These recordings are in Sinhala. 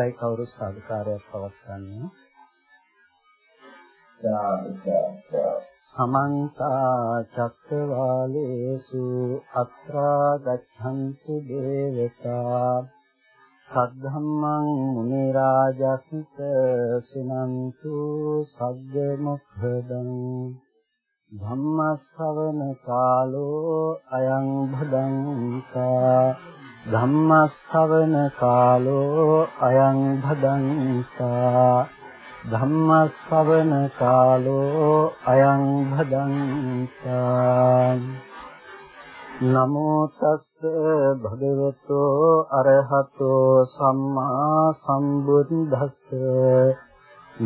හොඳයි. කවුරු සාධකාරයක් පවත්වන්නේ. සමන්ත චක්කවාලේසු අත්‍රා ගච්ඡන්තු දේවතා සද්ධම්මං මුනි රාජස්ස සිනන්තු සග්ග මොක්ඛදං ධම්මස්සවන කාලෝ අයං භදංකා ධම්මස්සවන කාලෝ අයං භදංකා ධම්මස්සවන කාලෝ අයං භදංකා නමෝ තස්ස භගවතෝ අරහතෝ සම්මා සම්බුද්දස්ස.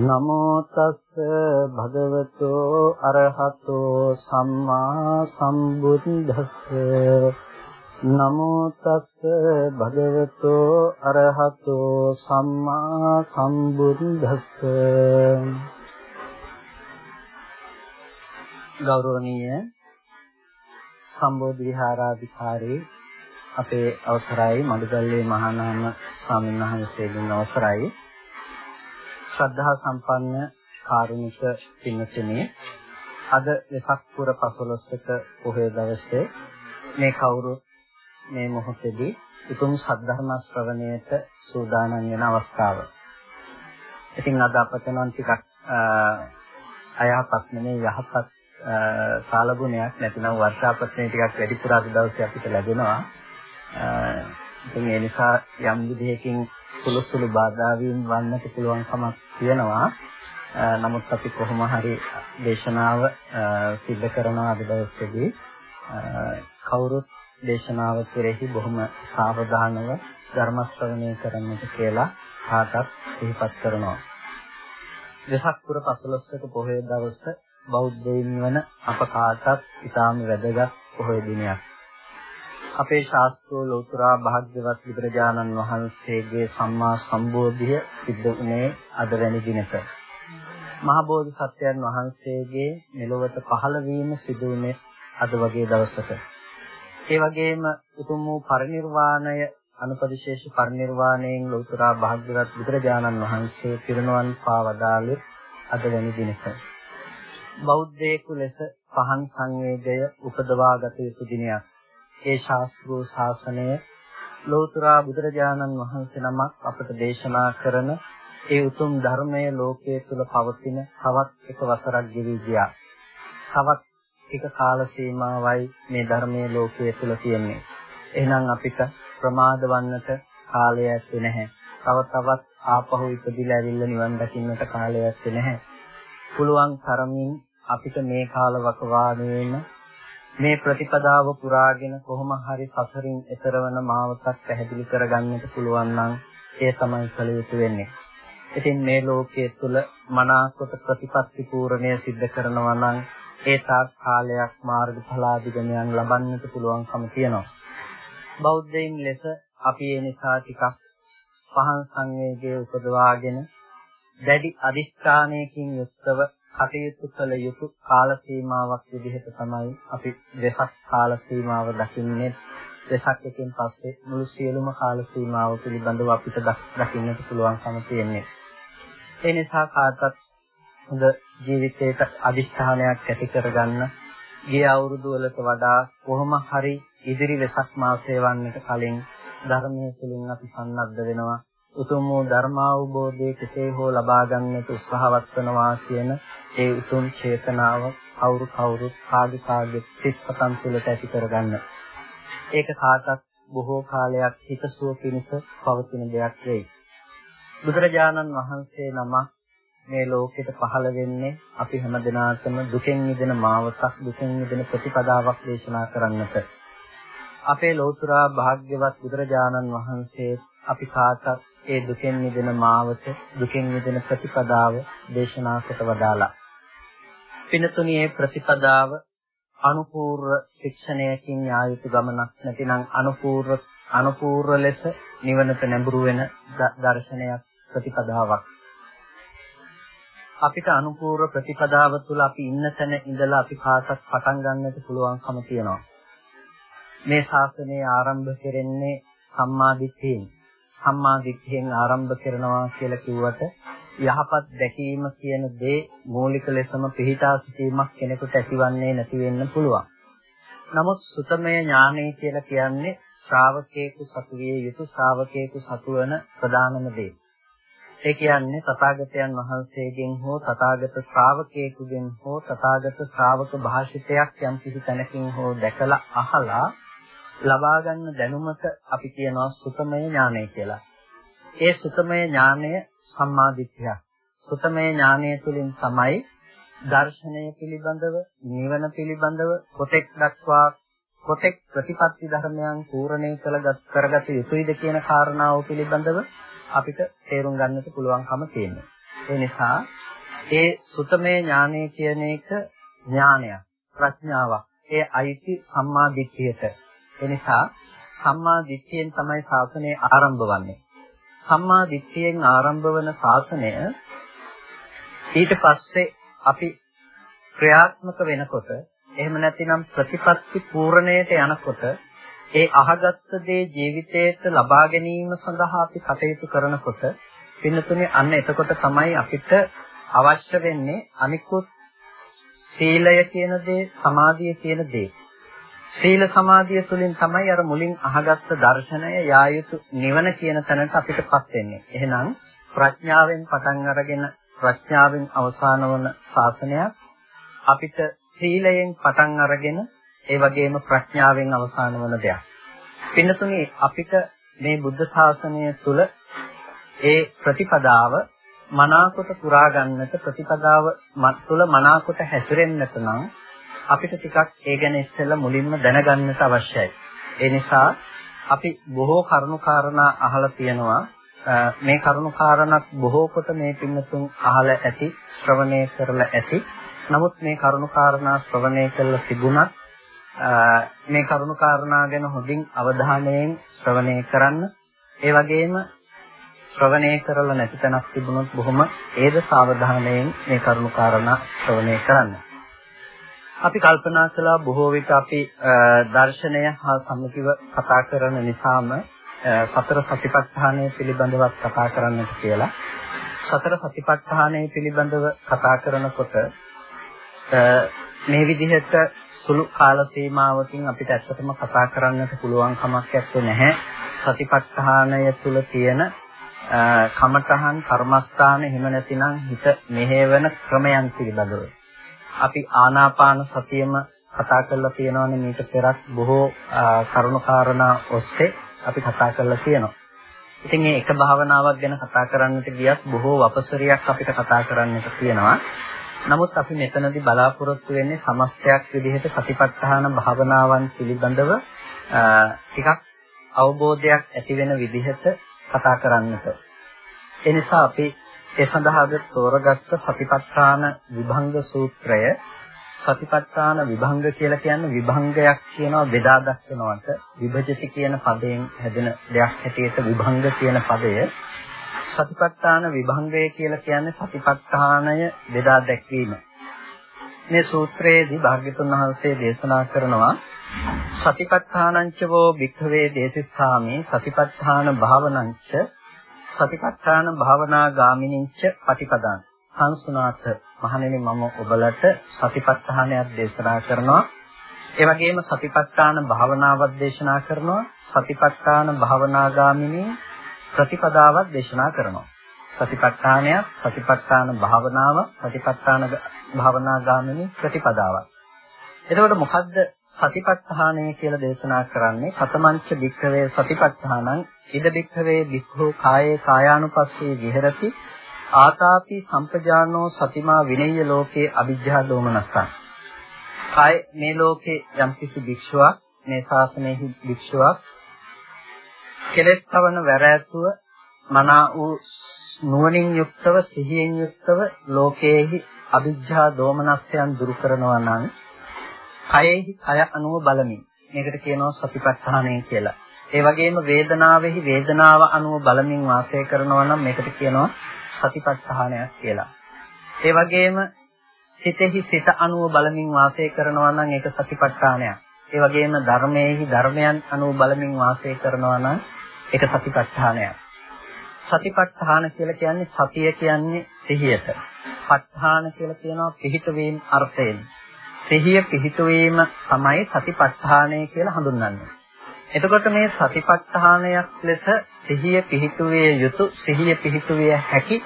නමෝ තස්ස භගවතෝ අරහතෝ සම්මා සම්බුද්දස්ස. නමෝ තස්ස භගවතෝ අරහතෝ සම්මා සම්බුද්දස්ස. ගෞරවනීය සම්බෝධි විහාරාධිකාරී අපේ අවසරයි මඩුගල්ලේ මහානාම ස්වාමීන් වහන්සේගෙන් අවසරයි. ශ්‍රද්ධා සම්පන්න කාරුණික පින්තුනේ අද වෙසක් පුර 15ක පොහොය දවසේ මේ කවුරු මේ මොහොතේදී උතුම් සද්ධර්ම ශ්‍රවණයට සූදානම් වෙන අවස්ථාව. ඉතින් අද අපට නම් ටිකක් අයහපත් නෙමෙයි යහපත් කාලගුණයක් නැතිනම් වර්ෂාපතනේ ටිකක් වැඩිපුර අද දවසේ අපිට ලැබෙනවා. ඉතින් ඒ නිසා යම් විදිහකින් සුළු සුළු බාධා වීම වන්නට පුළුවන් කමක් තියෙනවා. නමුත් අපි කොහොම හරි දේශනාව සිද්ධ කරනවා අද දවසේදී. කවුරුත් දේශනාව කෙරෙහි බොහොම සාවධානව ධර්ම ශ්‍රවණය කරන්නට කියලා කාටත් සිහිපත් කරනවා. දසක් පුර 15ක පොහොය දවස බෞද්ධයින් වන අප කාටත් ඊටාම වැදගත් පොහොය දිනයක්. අපේ ශාස්ත්‍රෝ ලෞතරා භාග්‍යවත් බුදුරජාණන් වහන්සේගේ සම්මා සම්බෝධිය සිද්ධ වුණේ අද වැනි දිනක. මහා බෝධිසත්වයන් වහන්සේගේ මෙලොවට පහළ වීම සිදු වුණේ අද වගේ දවසක. ඒ වගේම උතුම් වූ පරිනිර්වාණය අනුපදිශේෂ පරිනිර්වාණයෙන් ලෞතරා භාග්‍යවත් බුදුරජාණන් වහන්සේ පිරිනවන් පාවදාලේ අද වැනි දිනක. බෞද්ධයෙකු ලෙස පහන් සංවේගය උපදවාගත යුතු දිනයක්. ඒ ශාස්ත්‍රෝ ශාසනය ලෝතුරා බුදුරජාණන් වහන්සේ නමක් අපට දේශනා කරන ඒ උතුම් ධර්මය ලෝකයේ තුල පවතින තවත් එක වසරක් ගෙවි ගියා. තවත් එක කාල සීමාවයි මේ ධර්මයේ ලෝකයේ තුල තියෙන්නේ. එහෙනම් අපිට ප්‍රමාද වන්නට කාලය ඇත්තේ නැහැ. තව තවත් ආපහු ඉපදිලා ඇවිල්ලා නිවන් දකින්නට කාලය ඇත්තේ නැහැ. පුළුවන් තරමින් අපිට මේ කාල වකවානුවේම මේ ප්‍රතිපදාව පුරාගෙන කොහොම හරි සසරින් එතර වන මාවතක් පැහැදිලි කරගන්නට පුළුවන් නම් ඒ තමයි කළ යුතු වෙන්නේ. ඉතින් මේ ලෝකයේ තුල මනාකොට ප්‍රතිපත්ති පූර්ණය සිද්ධ කරනවා නම් ඒ තාක් කාලයක් මාර්ගඵලාදිගමයන් ලබන්නට පුළුවන්කම තියෙනවා. බෞද්ධයින් ලෙස අපි ඒ නිසා ටිකක් පහන් සංවේගයේ උපදවාගෙන දැඩි අදිෂ්ඨානයකින් යුක්තව කටයුතු කළ යුතු කාල සීමාවක් විදිහට තමයි අපි වෙසක් කාල සීමාව දකින්නේ වෙසක් එකෙන් පස්සේ මුළු සියලුම කාල සීමාව පිළිබඳව අපිට දකින්නට පුළුවන්කම තියෙන්නේ. ඒ නිසා කාටත් හොඳ ජීවිතයක අදිෂ්ඨානයක් ඇති කරගන්න ගිය අවුරුදු වලට වඩා කොහොම හරි ඉදිරි වෙසක් මාසය වන්නට කලින් ධර්මයේ තුලින් අපි සන්නද්ධ වෙනවා උතුම් වූ ධර්මාවබෝධය කෙසේ හෝ ලබා ගන්නට උත්සාහවත් වෙනවා කියන ඒ උතුම් චේතනාව කවුරු කවුරුත් කාගේ කාගේ සිත්පතන් තුළට ඇති කරගන්න. ඒක කාටත් බොහෝ කාලයක් හිතසුව පිණිස පවතින දෙයක් වෙයි. බුදුරජාණන් වහන්සේ නම මේ ලෝකෙට පහළ වෙන්නේ අපි හැමදෙනාටම දුකෙන් මිදෙන මාවතක් දුකෙන් මිදෙන ප්‍රතිපදාවක් දේශනා කරන්නට. අපේ ලෝතුරා භාග්‍යවත් බුදුරජාණන් වහන්සේ අපි කාටත් ඒ දුකෙන් මිදෙන මාවත දුකෙන් මිදෙන ප්‍රතිපදාව දේශනා කොට වදාලා. පිනතුණියේ ප්‍රතිපදාව අනුපූර්ව ශික්ෂණයකින් ආයුතු ගමනක් නැතිනම් අනුපූර්ව අනුපූර්ව ලෙස නිවනට නැඹුරු වෙන දර්ශනයක් ප්‍රතිපදාවක්. අපිට අනුපූර්ව ප්‍රතිපදාව තුළ අපි ඉන්න තැන ඉඳලා අපි කාටත් පටන් ගන්නට පුළුවන්කම තියෙනවා. මේ ශාසනය ආරම්භ කෙරෙන්නේ සම්මාදිට්ඨියෙන්. සම්මාදිට්ඨියෙන් ආරම්භ කරනවා කියලා කිව්වට යහපත් දැකීම කියන දේ මූලික ලෙසම පිළිටා සිටීමක් කෙනෙකුට ඇතිවන්නේ නැති වෙන්න පුළුවන්. නමුත් සුතමය ඥානය කියලා කියන්නේ ශ්‍රාවකේකු සතු විය යුතු ශ්‍රාවකේකු සතු වන ප්‍රධානම දේ. ඒ කියන්නේ තථාගතයන් වහන්සේගෙන් හෝ තථාගත ශ්‍රාවකයෙකුගෙන් හෝ තථාගත ශ්‍රාවක භාෂිතයක් යම් කිසි තැනකින් හෝ දැකලා අහලා ලබා ගන්න දැනුමට අපි කියනවා සුතමය ඥානය කියලා. ඒ සුතමය ඥානය සම්මාදිට්ඨිය. සුතමය ඥානය තුළින් තමයි දර්ශනය පිළිබඳව, නිවන පිළිබඳව කොතෙක් දක්වා කොතෙක් ප්‍රතිපත්ති ධර්මයන් පූර්ණේ කරගත යුතුයිද කියන කාරණාව පිළිබඳව අපිට තේරුම් ගන්නට පුළුවන්කම තියෙනවා. ඒ නිසා ඒ සුතමේ ඥානය කියන එක ඥානයක්, ප්‍රඥාවක්. ඒ අයිති සම්මා දිට්ඨියට. ඒ නිසා සම්මා දිට්ඨියෙන් තමයි ශාසනය ආරම්භ වන්නේ. සම්මා දිට්ඨියෙන් ආරම්භ වන ශාසනය ඊට පස්සේ අපි ක්‍රියාත්මක වෙනකොට එහෙම නැතිනම් ප්‍රතිපත්ති පූර්ණයට යනකොට ඒ අහගත්ත දේ ජීවිතයට ලබා ගැනීම සඳහා අපි කටයුතු කරනකොට පින්නතුනේ අන්න එතකොට තමයි අපිට අවශ්‍ය වෙන්නේ අනිකුත් සීලය කියන දේ සමාධිය කියන දේ. සීල සමාධිය තුළින් තමයි අර මුලින් අහගත්ත දර්ශනය යා යුතු නිවන කියන තැනට අපිටපත් වෙන්නේ. එහෙනම් ප්‍රඥාවෙන් පටන් අරගෙන ප්‍රඥාවෙන් අවසාන වන ශාසනයක් අපිට සීලයෙන් පටන් අරගෙන ඒ වගේම ප්‍රඥාවෙන් අවසාන වන දෙයක්. පින්නතුනි අපිට මේ බුද්ධ ශාසනය තුළ ඒ ප්‍රතිපදාව මනාකොට පුරා ගන්නට ප්‍රතිපදාව තුළ මනාකොට හැසිරෙන්නට නම් අපිට ටිකක් ඒ ගැන ඉස්සෙල්ලා මුලින්ම දැනගන්නට අවශ්‍යයි. ඒ නිසා අපි බොහෝ කරුණු කාරණා අහලා තියෙනවා මේ කරුණු කාරණාක් බොහෝ කොට මේ පින්නතුන් අහලා ඇති ශ්‍රවණය කරලා ඇති නමුත් මේ කරුණු කාරණා ශ්‍රවණය කළ තිබුණත් මේ කරුණු කාරණා ගැන හොඳින් අවධානයෙන් ශ්‍රවණය කරන්න. ඒ වගේම ශ්‍රවණය කරලා නැති තැනක් තිබුණොත් බොහොම ඒද සාවධානයෙන් මේ කරුණු කාරණා ශ්‍රවණය කරන්න. අපි කල්පනා කළා බොහෝ විට අපි දර්ශනය හා සම්මුතිව කතා කරන නිසාම සතර සතිපට්ඨානය පිළිබඳව කතා කරන්නට කියලා. සතර සතිපට්ඨානය පිළිබඳව කතා කරනකොට මේ විදිහට සුළු කාල සීමාවකින් අපිට ඇත්තටම කතා කරන්නට පුළුවන් කමක් නැහැ. සතිපට්ඨානය තුල තියෙන කමඨහන් කර්මස්ථාන එහෙම නැතිනම් හිත මෙහෙවන ක්‍රමයන් පිළිබඳව. අපි ආනාපාන සතියම කතා කරලා තියෙනවානේ මීට පෙරත් බොහෝ කරුණු කාරණා ඔස්සේ අපි කතා කරලා තියෙනවා. ඉතින් මේ එක භාවනාවක් ගැන කතා කරන්නට ගියත් බොහෝ වපසරියක් අපිට කතා කරන්නට තියෙනවා. නමුත් අපි මෙතනදී බලාපොරොත්තු වෙන්නේ සමස්තයක් විදිහට සතිපට්ඨාන භාවනාවන් පිළිබඳව ටිකක් අවබෝධයක් ඇති වෙන විදිහට කතා කරන්නට. ඒ නිසා අපි ඒ සඳහාද තෝරගත්ත සතිපට්ඨාන විභංග සූත්‍රය සතිපට්ඨාන විභංග කියලා කියන්නේ විභංගයක් කියනවා බෙදා දක්වනවට විභජති කියන පදයෙන් හැදෙන දෙයක් හැටියට විභංග කියන පදය සතිපට්ඨාන විභංගය කියලා කියන්නේ සතිපට්ඨානය බෙදා දැක්වීම. මේ සූත්‍රයේදී භාග්‍යතුන් වහන්සේ දේශනා කරනවා සතිපට්ඨානංච වෝ භික්ඛවේ දේසිස්සාමි සතිපට්ඨාන භාවනංච සතිපට්ඨාන භාවනා ගාමිනින්ච පටිපදාන සංසුනාත මහණෙනි මම ඔබලට සතිපට්ඨානයක් දේශනා කරනවා. ඒ වගේම සතිපට්ඨාන භාවනාවක් දේශනා කරනවා. සතිපට්ඨාන භාවනා ගාමිනී ප්‍රතිපදාවක් දේශනා කරනවා. සතිපට්ඨානය, සතිපට්ඨාන භාවනාව, සතිපට්ඨාන භාවනා ගාමිනී ප්‍රතිපදාවක්. එතකොට මොකද්ද සතිපට්ඨානය කියලා දේශනා කරන්නේ? කතමංච වික්ඛවේ සතිපට්ඨානං ඉද වික්ඛවේ වික්ඛෝ කායේ කායානුපස්සී විහෙරති ආතාපි සම්පජානෝ සතිමා විනය්‍ය ලෝකේ අවිජ්ජා දෝමනස්සං. කාය මේ ලෝකේ යම්කිසි භික්ෂුවක් මේ ශාසනයේ භික්ෂුවක් කෙලෙස් තවන වැර ඇතුව මනා වූ නුවණින් යුක්තව සිහියෙන් යුක්තව ලෝකයේහි අවිජ්ජා දෝමනස්යන් දුරු කරනවා නම් කයෙහි කය අනුව බලමින් මේකට කියනවා සතිපට්ඨානය කියලා. ඒ වගේම වේදනාවෙහි වේදනාව අනුව බලමින් වාසය කරනවා නම් මේකට කියනවා සතිපට්ඨානයක් කියලා. ඒ වගේම සිතෙහි සිත අනුව බලමින් වාසය කරනවා නම් ඒක සතිපට්ඨානයක්. ඒ වගේම ධර්මයේහි ධර්මයන් අනුව බලමින් වාසය කරනවා නම් ඒක සතිපට්ඨානයක්. සතිපට්ඨාන කියලා කියන්නේ සතිය කියන්නේ සිහියට. ප ဋ ාණ කියලා කියනවා පිහිටවීම අර්ථයෙන්. සිහිය පිහිටවීම තමයි සතිපට්ඨානය කියලා හඳුන්වන්නේ. එතකොට මේ සතිපට්ඨානයක් ලෙස සිහිය පිහිටුවේ යුතු සිහිය පිහිටුවේ හැකි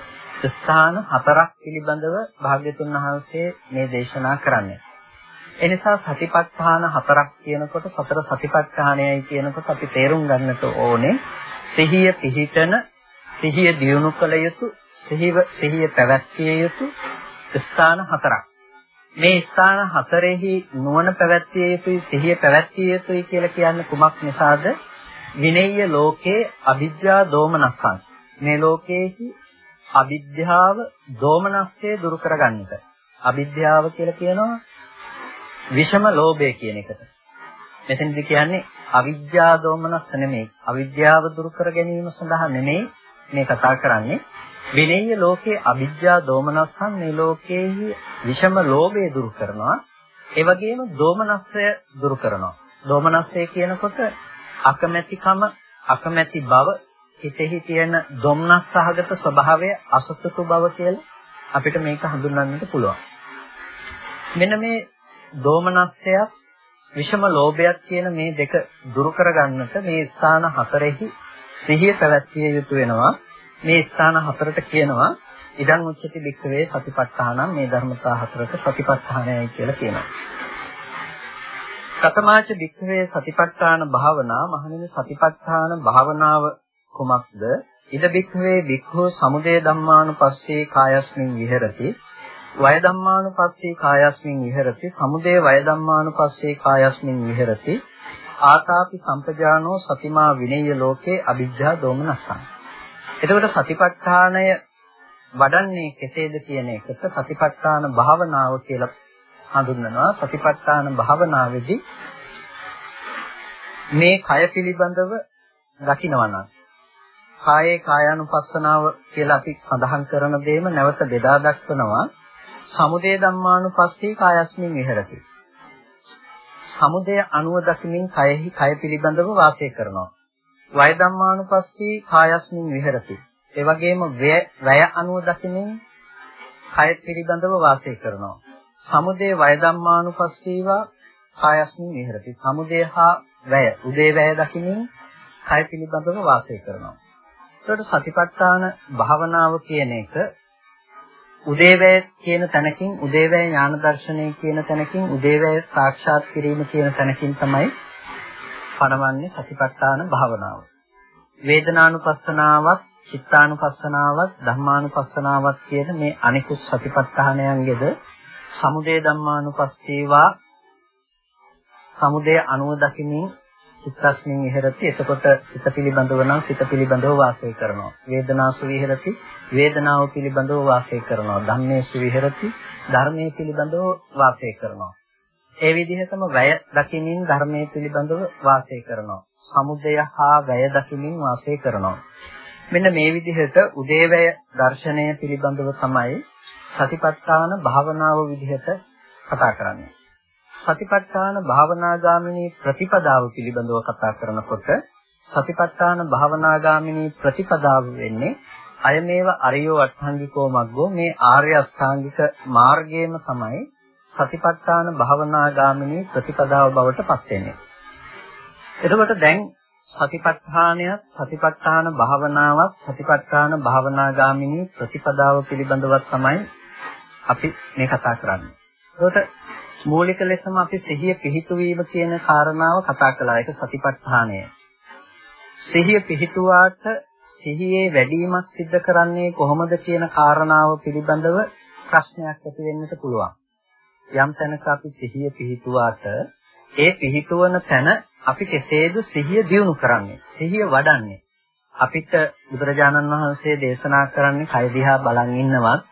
ස්ථාන හතරක් පිළිබඳව භාග්‍යතුන් වහන්සේ මේ දේශනා කරන්නේ. එනිසා සතිපට්ඨාන හතරක් කියනකොට සතර සතිපට්ඨානයයි කියනකොට අපි තේරුම් ගන්නට ඕනේ සිහිය පිහිටන සිහිය දියුණු කළ යුතු සිහිව සිහිය පැවැත්විය යුතු ස්ථාන හතරක්. මේ ස්ථාන හතරෙහි නුවණ පැවැත්විය යුතුයි සිහිය පැවැත්විය යුතුයි කියලා කියන්නේ කුමක් නිසාද? විනේය ලෝකේ අවිද්‍යා දෝමනස්සං. මේ ලෝකයේහි අවිද්‍යාව දෝමනස්සේ දුරු කරගන්නට. අවිද්‍යාව කියලා කියනවා විෂම ලෝභය කියන එකට. මෙතනදි කියන්නේ අවිද්‍යා දෝමනස්ස නෙමෙයි. අවිද්‍යාව දුරු කර ගැනීම සඳහා නෙමෙයි මේ කතා කරන්නේ. විනේය ලෝකයේ අවිද්‍යා දෝමනස්සන් මේ ලෝකයේ විෂම ලෝභය දුරු කරනවා. ඒ වගේම දෝමනස්සය දුරු කරනවා. දෝමනස්සය කියනකොට අකමැතිකම, අකමැති බව, හිතෙහි තියෙන ධම්නස් සහගත ස්වභාවය අසතුටු බව කියලා අපිට මේක හඳුන්වන්නට පුළුවන්. මෙන්න මේ දෝමනස්සයත් විෂම ලෝභයත් කියන මේ දෙක දුරු කරගන්නට මේ ස්ථාන හතරෙහි සිහිය පැවැත්විය යුතු වෙනවා. මේ ස්ථාන හතරට කියනවා ඉදන් උච්චති වික්‍රේ සතිපට්ඨානම් මේ ධර්මතා හතරට සතිපට්ඨානයයි කියලා කියනවා. කතමාච වික්‍රේ සතිපට්ඨාන භාවනා මහණෙනි සතිපට්ඨාන භාවනාව කුමක්ද? ඉද වික්‍රේ වික්ඛෝ සමුදය ධම්මානුපස්සේ කායස්මින් විහෙරති. වය ධම්මානුපස්සේ කායස්මින් විහෙරති. සමුදය වය ධම්මානුපස්සේ කායස්මින් විහෙරති. ආතාපි සම්පජානෝ සතිමා විනේය ලෝකේ අවිජ්ජා දෝමනස්සං එතකොට සතිපට්ඨානය වඩන්නේ කෙසේද කියන එකට සතිපට්ඨාන භාවනාව කියලා හඳුන්වනවා. සතිපට්ඨාන භාවනාවේදී මේ කය පිළිබඳව දකිනවා නම් කායේ කායානුපස්සනාව කියලා අපි සඳහන් කරන දෙයම නැවත බෙදා දක්වනවා. සමුදය ධම්මානුපස්සී කායස්මින් විහෙරති. සමුදය අනුව දකිමින් කයෙහි කය පිළිබඳව වාසය කරනවා. වය ධම්මානුපස්සී කායස්මින් විහෙරති. ඒ වගේම වැය අනුව දකිමින් කය පිළිබඳව වාසය කරනවා. සමුදේ වය ධම්මානුපස්සීවා කායස්මින් විහෙරති. සමුදේ හා වැය උදේ වැය දකිමින් කය පිළිබඳව වාසය කරනවා. ඒකට සතිපට්ඨාන භාවනාව කියන එක උදේවැය කියන තැනකින් උදේවැය ඥාන දර්ශනය කියන තැනකින් උදේවැය සාක්ෂාත් කිරීම කියන තැනකින් තමයි පණවන්නේ සතිපට්ඨාන භාවනාව. වේදනානුපස්සනාවත්, චිත්තානුපස්සනාවත්, ධම්මානුපස්සනාවත් කියන මේ අනිකුත් සතිපට්ඨානයන්ගෙද සමුදය ධම්මානුපස්සීවා සමුදය අනුව දකිමින් චිත්තස්මින් විහෙරති එතකොට සිත පිළිබඳව නම් සිත පිළිබඳව වාසය කරනවා වේදනාසු විහෙරති වේදනාව පිළිබඳව වාසය කරනවා ධම්මේසු විහෙරති ධර්මයේ පිළිබඳව වාසය කරනවා ඒ විදිහටම වැය දකිමින් ධර්මයේ පිළිබඳව වාසය කරනවා. සමුදය හා වැය දකිමින් වාසය කරනවා. මෙන්න මේ විදිහට උදේවැය දර්ශනය පිළිබඳව තමයි සතිපට්ඨාන භාවනාව විදිහට කතා කරන්නේ. සතිපට්ඨාන භාවනාගාමිනී ප්‍රතිපදාව පිළිබඳව කතා කරනකොට සතිපට්ඨාන භාවනාගාමිනී ප්‍රතිපදාව වෙන්නේ අයමේව අරියෝ අට්ඨංගිකෝ මග්ගෝ මේ ආර්ය අෂ්ටාංගික මාර්ගයේම තමයි සතිපට්ඨාන භාවනාගාමිනී ප්‍රතිපදාව බවට පත් වෙන්නේ. එතකොට දැන් සතිපට්ඨානය සතිපට්ඨාන භාවනාවක් සතිපට්ඨාන භාවනාගාමිනී ප්‍රතිපදාව පිළිබඳව තමයි අපි මේ කතා කරන්නේ. එතකොට මූලික ලෙසම අපි සිහිය පිහිටුවීම කියන කාරණාව කතා කළා. ඒක සතිපට්ඨානය. සිහිය පිහිටුවාට සිහියේ වැඩිමක් සිද්ධ කරන්නේ කොහොමද කියන කාරණාව පිළිබඳව ප්‍රශ්නයක් ඇති වෙන්නට පුළුවන්. යම් තැනක අපි සිහිය පිහිටුවාට ඒ පිහිටුවන තැන අපි කෙසේද සිහිය දියුණු කරන්නේ සිහිය වඩන්නේ අපිට බුදුරජාණන් වහන්සේ දේශනා කරන්නේ කය දිහා බලන් ඉන්නවත්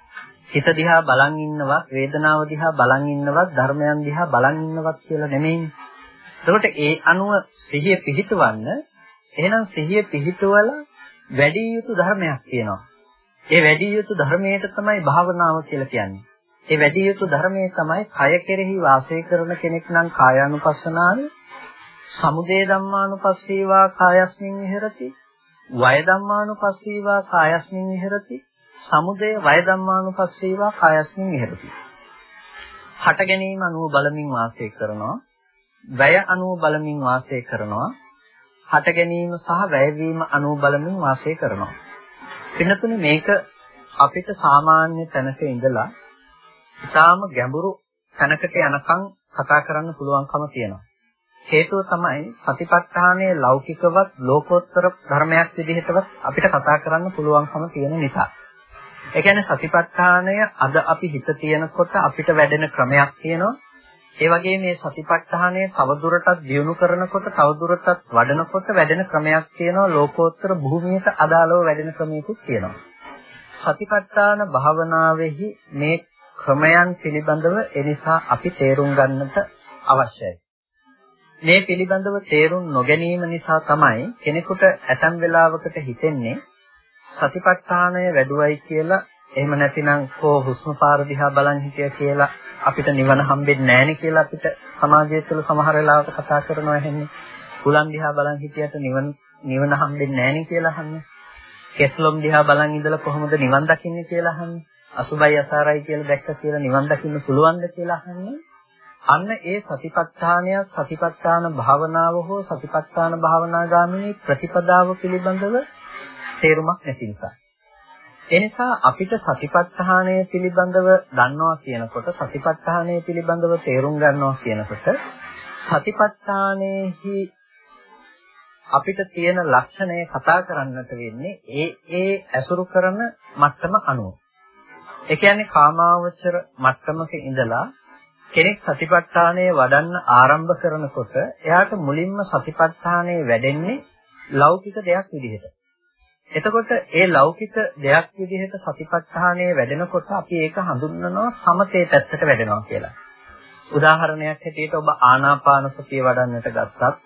හිත දිහා බලන් ඉන්නවත් වේදනාව දිහා බලන් ඉන්නවත් ධර්මයන් දිහා බලන් ඉන්නවත් කියලා නෙමෙයිනේ. එතකොට ඒ අනුව සිහිය පිහිටවන්න එහෙනම් සිහිය පිහිටවල වැඩි යුතු ධර්මයක් තියෙනවා. ඒ වැඩි යුතු ධර්මයට තමයි භාවනාව කියලා කියන්නේ. ඒ වැඩි යුතු ධර්මයේ තමයි කය කෙරෙහි වාසය කරන කෙනෙක් නම් කායානුපස්සනාවේ සමුදය ධම්මානුපස්සීවා කායස්මින් විහෙරති වය ධම්මානුපස්සීවා කායස්මින් විහෙරති සමුදය වය ධම්මානුපස්සීවා කායස්මින් විහෙරති හට ගැනීම අනුව බලමින් වාසය කරනවා. වැය අනුව බලමින් වාසය කරනවා. හට ගැනීම සහ වැයවීම අනුව බලමින් වාසය කරනවා. පින්නතුනේ මේක අපිට සාමාන්‍ය තැනක ඉඳලා ඉතාම ගැඹුරු තැනකට යනකම් කතා කරන්න පුළුවන්කම තියෙනවා. හේතුව තමයි සතිපට්ඨානයේ ලෞකිකවත් ලෝකෝත්තර ධර්මයක් විදිහටවත් අපිට කතා කරන්න පුළුවන්කම තියෙන නිසා. ඒ කියන්නේ සතිපට්ඨානය අද අපි හිත තියෙනකොට අපිට වැඩෙන ක්‍රමයක් තියෙනවා. ඒ වගේම මේ සතිපට්ඨානය තවදුරටත් දියුණු කරනකොට තවදුරටත් වඩනකොට වැඩෙන ක්‍රමයක් තියෙනවා ලෝකෝත්තර භූමියට අදාළව වැඩෙන ක්‍රමයකුත් තියෙනවා. සතිපට්ඨාන භාවනාවේහි මේ ක්‍රමයන් පිළිබඳව එනිසා අපි තේරුම් ගන්නට අවශ්‍යයි. මේ පිළිබඳව තේරුම් නොගැනීම නිසා තමයි කෙනෙකුට ඇතම් වෙලාවකට හිතෙන්නේ සතිපට්ඨානය වැඩුවයි කියලා එහෙම නැතිනම් කෝ හුස්ම පාර දිහා බලන් හිටිය කියලා අපිට නිවන හම්බෙන්නේ නැහෙනි කියලා අපිට සමාජය තුළ සමහර වෙලාවට කතා කරනවා හැන්නේ. කුලන් දිහා බලන් හිටියට නිවන නිවන හම්බෙන්නේ නැහෙනි කියලා අහන්නේ. කෙස්ලොම් දිහා බලන් ඉඳලා කොහොමද නිවන් දකින්නේ කියලා අහන්නේ. අසුබයි අසාරයි කියලා දැක්ක කියලා නිවන් දකින්න පුළුවන්ද කියලා අහන්නේ. අන්න ඒ සතිපට්ඨානය සතිපට්ඨාන භාවනාව හෝ සතිපට්ඨාන භාවනාගාමිනී ප්‍රතිපදාව පිළිබඳව තේරුමක් නැති නිසා. ඒ නිසා අපිට සතිපට්ඨානය පිළිබඳව දන්නවා කියනකොට සතිපට්ඨානය පිළිබඳව තේරුම් ගන්නවා කියනකොට සතිපට්ඨානයේහි අපිට තියෙන ලක්ෂණය කතා කරන්නට වෙන්නේ ඒ ඒ ඇසුරු කරන මට්ටම අනුව. ඒ කියන්නේ කාමාවචර මට්ටමක ඉඳලා කෙනෙක් සතිපට්ඨානය වඩන්න ආරම්භ කරනකොට එයාට මුලින්ම සතිපට්ඨානය වැඩෙන්නේ ලෞකික දෙයක් විදිහට. එතකොට ඒ ලෞකික දෙයක් විදිහට සතිපට්ඨානය වැඩෙනකොට අපි ඒක හඳුන්වනවා සමතේ පැත්තට වැඩෙනවා කියලා. උදාහරණයක් හැටියට ඔබ ආනාපාන සතිය වඩන්නට ගත්තත්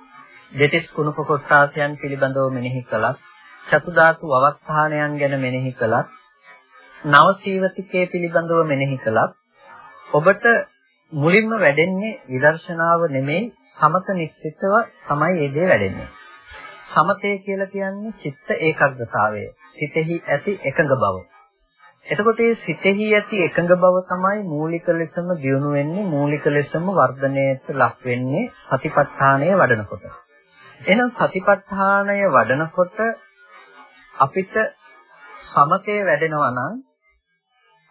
දෙතිස් කුණප කොටාසයන් පිළිබඳව මෙනෙහි කළත් චතුධාතු අවස්ථානයන් ගැන මෙනෙහි කළත් නවසීවතිකයේ පිළිබඳව මෙනෙහි කළත් ඔබට මුලින්ම වැඩෙන්නේ විදර්ශනාව නෙමෙයි සමත නිශ්චිතව තමයි ඒ දේ වැඩෙන්නේ. සමතය කියලා කියන්නේ චිත්ත ඒකාග්‍රතාවය. සිතෙහි ඇති එකඟ බව. එතකොට මේ සිතෙහි ඇති එකඟ බව තමයි මූලික ලෙසම දියුණු වෙන්නේ මූලික ලෙසම වර්ධනයට ලක් වෙන්නේ සතිපට්ඨානය වඩනකොට. එහෙනම් සතිපට්ඨානය වඩනකොට අපිට සමතේ වැඩෙනවා නම්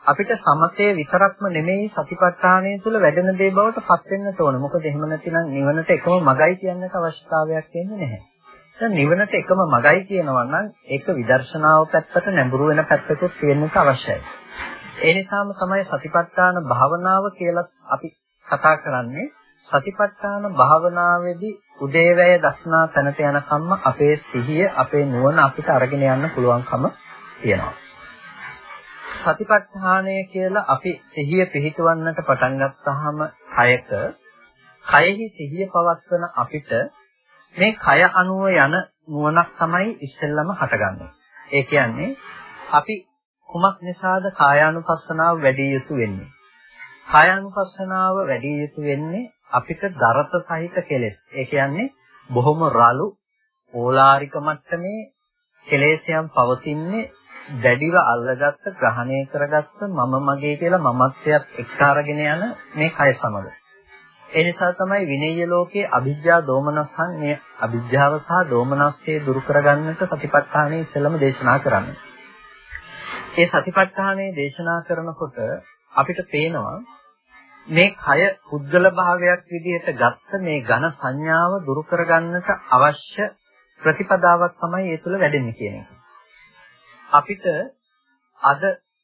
අපිට සමතේ විතරක්ම නෙමෙයි සතිපට්ඨානය තුළ වැඩෙන දේ බවට පත් වෙන්නට ඕන. මොකද එහෙම නැතිනම් නිවනට එකම මගයි කියන්නට අවශ්‍යතාවයක් වෙන්නේ නැහැ. දැන් නිවනට එකම මගයි කියනවා නම් ඒක විදර්ශනාව පැත්තට නැඹුරු වෙන පැත්තකුත් තියෙන්නට අවශ්‍යයි. ඒ නිසාම තමයි සතිපට්ඨාන භාවනාව කියලා අපි කතා කරන්නේ. සතිපට්ඨාන භාවනාවේදී උදේවැය දක්නා තැනට යනකම්ම අපේ සිහිය අපේ නුවණ අපිට අරගෙන යන්න පුළුවන්කම තියෙනවා. සතිපට්ඨානය කියලා අපි සිහිය පිහිටවන්නට පටන් ගත්තාම කයක කයෙහි සිහිය පවත්වන අපිට මේ කය අනුව යන නුවණක් තමයි ඉස්සෙල්ලම හටගන්නේ. ඒ කියන්නේ අපි කුමක් නිසාද කායානුපස්සනාව වැඩි යුතු වෙන්නේ? කායානුපස්සනාව වැඩි යුතු වෙන්නේ අපිට දරත සහිත කෙලෙස්. ඒ කියන්නේ බොහොම රළු ඕලාරික මට්ටමේ කෙලෙස්යන් පවතින්නේ දැඩිව අල්ලගත්ත ග්‍රහණය කරගත්ත මම මගේ කියලා මමත්වයක් එක්ක අරගෙන යන මේ කය සමග. ඒ නිසා තමයි විනය්‍ය ලෝකයේ අවිජ්ජා දෝමනස්හන් මේ අවිජ්ජාව සහ දෝමනස්සේ දුරු කරගන්නට සතිපට්ඨානය ඉස්සෙල්ලම දේශනා කරන්නේ. ඒ සතිපට්ඨානය දේශනා කරනකොට අපිට පේනවා මේ කය පුද්ගල භාවයක් විදිහට ගත්ත මේ ඝන සංඥාව දුරු කරගන්නට අවශ්‍ය ප්‍රතිපදාවක් තමයි ඒ තුළ වැඩෙන්නේ කියන එක. අපිට අද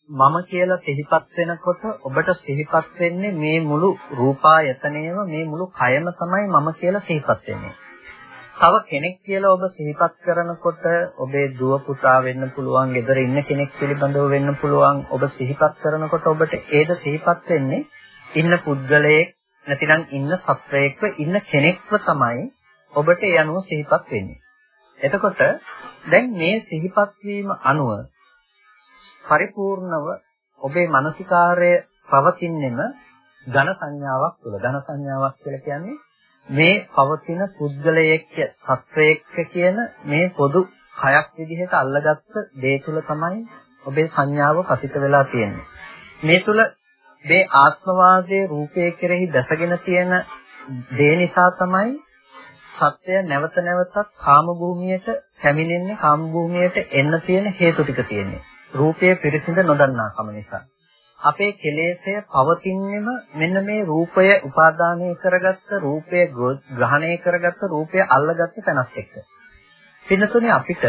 මම කියලා සිහිපත් වෙනකොට ඔබට සිහිපත් වෙන්නේ මේ මුළු රූපායතනයම මේ මුළු කයම තමයි මම කියලා සිහිපත් වෙන්නේ. තව කෙනෙක් කියලා ඔබ සිහිපත් කරනකොට ඔබේ දුව පුතා වෙන්න පුළුවන්, ගෙදර ඉන්න කෙනෙක් පිළිබඳව වෙන්න පුළුවන්. ඔබ සිහිපත් කරනකොට ඔබට ඒද සිහිපත් වෙන්නේ ඉන්න පුද්ගලයෙක් නැතිනම් ඉන්න සත්වයෙක්ව ඉන්න කෙනෙක්ව තමයි ඔබට ඒ අනුව සිහිපත් වෙන්නේ. එතකොට දැන් මේ සිහිපත් වීම අනුව පරිපූර්ණව ඔබේ මානසිකාර්ය පවතින්නෙම ඝන සංඥාවක් තුළ. ඝන සංඥාවක් කියලා කියන්නේ මේ පවතින පුද්ගලයෙක්ක සත්වයෙක්ක කියන මේ පොදු හයක් විදිහට අල්ලගත්ත දේ තුළ තමයි ඔබේ සංඥාව පතිත වෙලා තියෙන්නේ. මේ තුළ මේ ආත්මවාදයේ රූපයේ කෙරෙහි දැසගෙන තියෙන දේ නිසා තමයි සත්‍යය නැවත නැවතත් කාම භූමියට පැමිණෙන්නේ කාම භූමියට එන්න තියෙන හේතු ටික තියෙන්නේ. රූපයේ පිරිසිඳ නොදන්නාකම නිසා. අපේ කෙලෙසය පවතින්නේම මෙන්න මේ රූපය උපාදානය කරගත්ත රූපය ග්‍රහණය කරගත්ත රූපය අල්ලගත්ත තැනත් එක්ක. පින්නතුනේ අපිට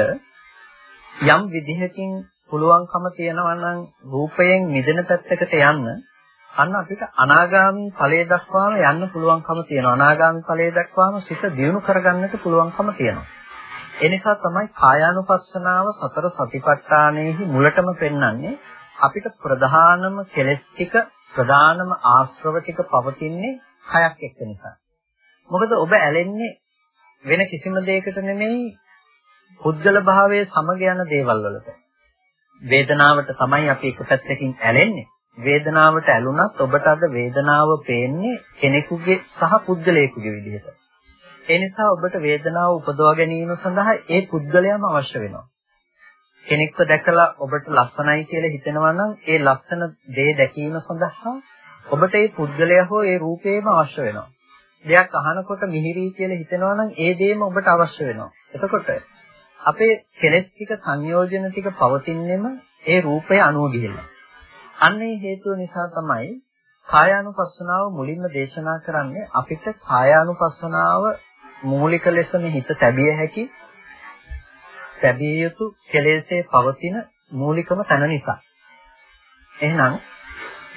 යම් විදිහකින් පුළුවන්කම තියනවා නම් රූපයෙන් මිදෙන පැත්තකට යන්න අන්න අපිට අනාගාමී ඵලයේ දක්වාම යන්න පුළුවන්කම තියෙනවා. අනාගාමී ඵලයේ දක්වාම සිත දියුණු කරගන්නට පුළුවන්කම තියෙනවා. ඒ නිසා තමයි කායානුපස්සනාව සතර සතිපට්ඨානෙහි මුලටම පෙන්වන්නේ අපිට ප්‍රධානම කෙලෙස් ටික ප්‍රධානම ආශ්‍රව ටික පවතින්නේ හයක් එක්ක නිසා. මොකද ඔබ ඇලෙන්නේ වෙන කිසිම දෙයකට නෙමෙයි පුද්ගල භාවයේ සමග යන දේවල් වලට. වේදනාවට තමයි අපි එක පැත්තකින් ඇලෙන්නේ. වේදනාවට ඇලුනත් ඔබට අද වේදනාව පේන්නේ කෙනෙකුගේ සහ පුද්ගලයෙකුගේ විදිහට. ඒ නිසා ඔබට වේදනාව උපදවා ගැනීම සඳහා ඒ පුද්ගලයාම අවශ්‍ය වෙනවා. කෙනෙක්ව දැකලා ඔබට ලස්සනයි කියලා හිතෙනවා නම් ඒ ලස්සන දේ දැකීම සඳහා ඔබට ඒ පුද්ගලයා හෝ ඒ රූපේම අවශ්‍ය වෙනවා. දෙයක් අහනකොට මිහිරි කියලා හිතෙනවා නම් ඒ දේම ඔබට අවශ්‍ය වෙනවා. එතකොට අපේ කෙලෙස් ටික සංයෝජන ටික පවතින්නෙම ඒ රූපය අනුව ගිහිල්ලා. අන්න ඒ හේතුව නිසා තමයි කායානුපස්සනාව මුලින්ම දේශනා කරන්නේ අපිට කායානුපස්සනාව මූලික ලෙසම හිත තැබිය හැකි තැබිය යුතු කෙලෙස්ේ පවතින මූලිකම තැන නිසා. එහෙනම්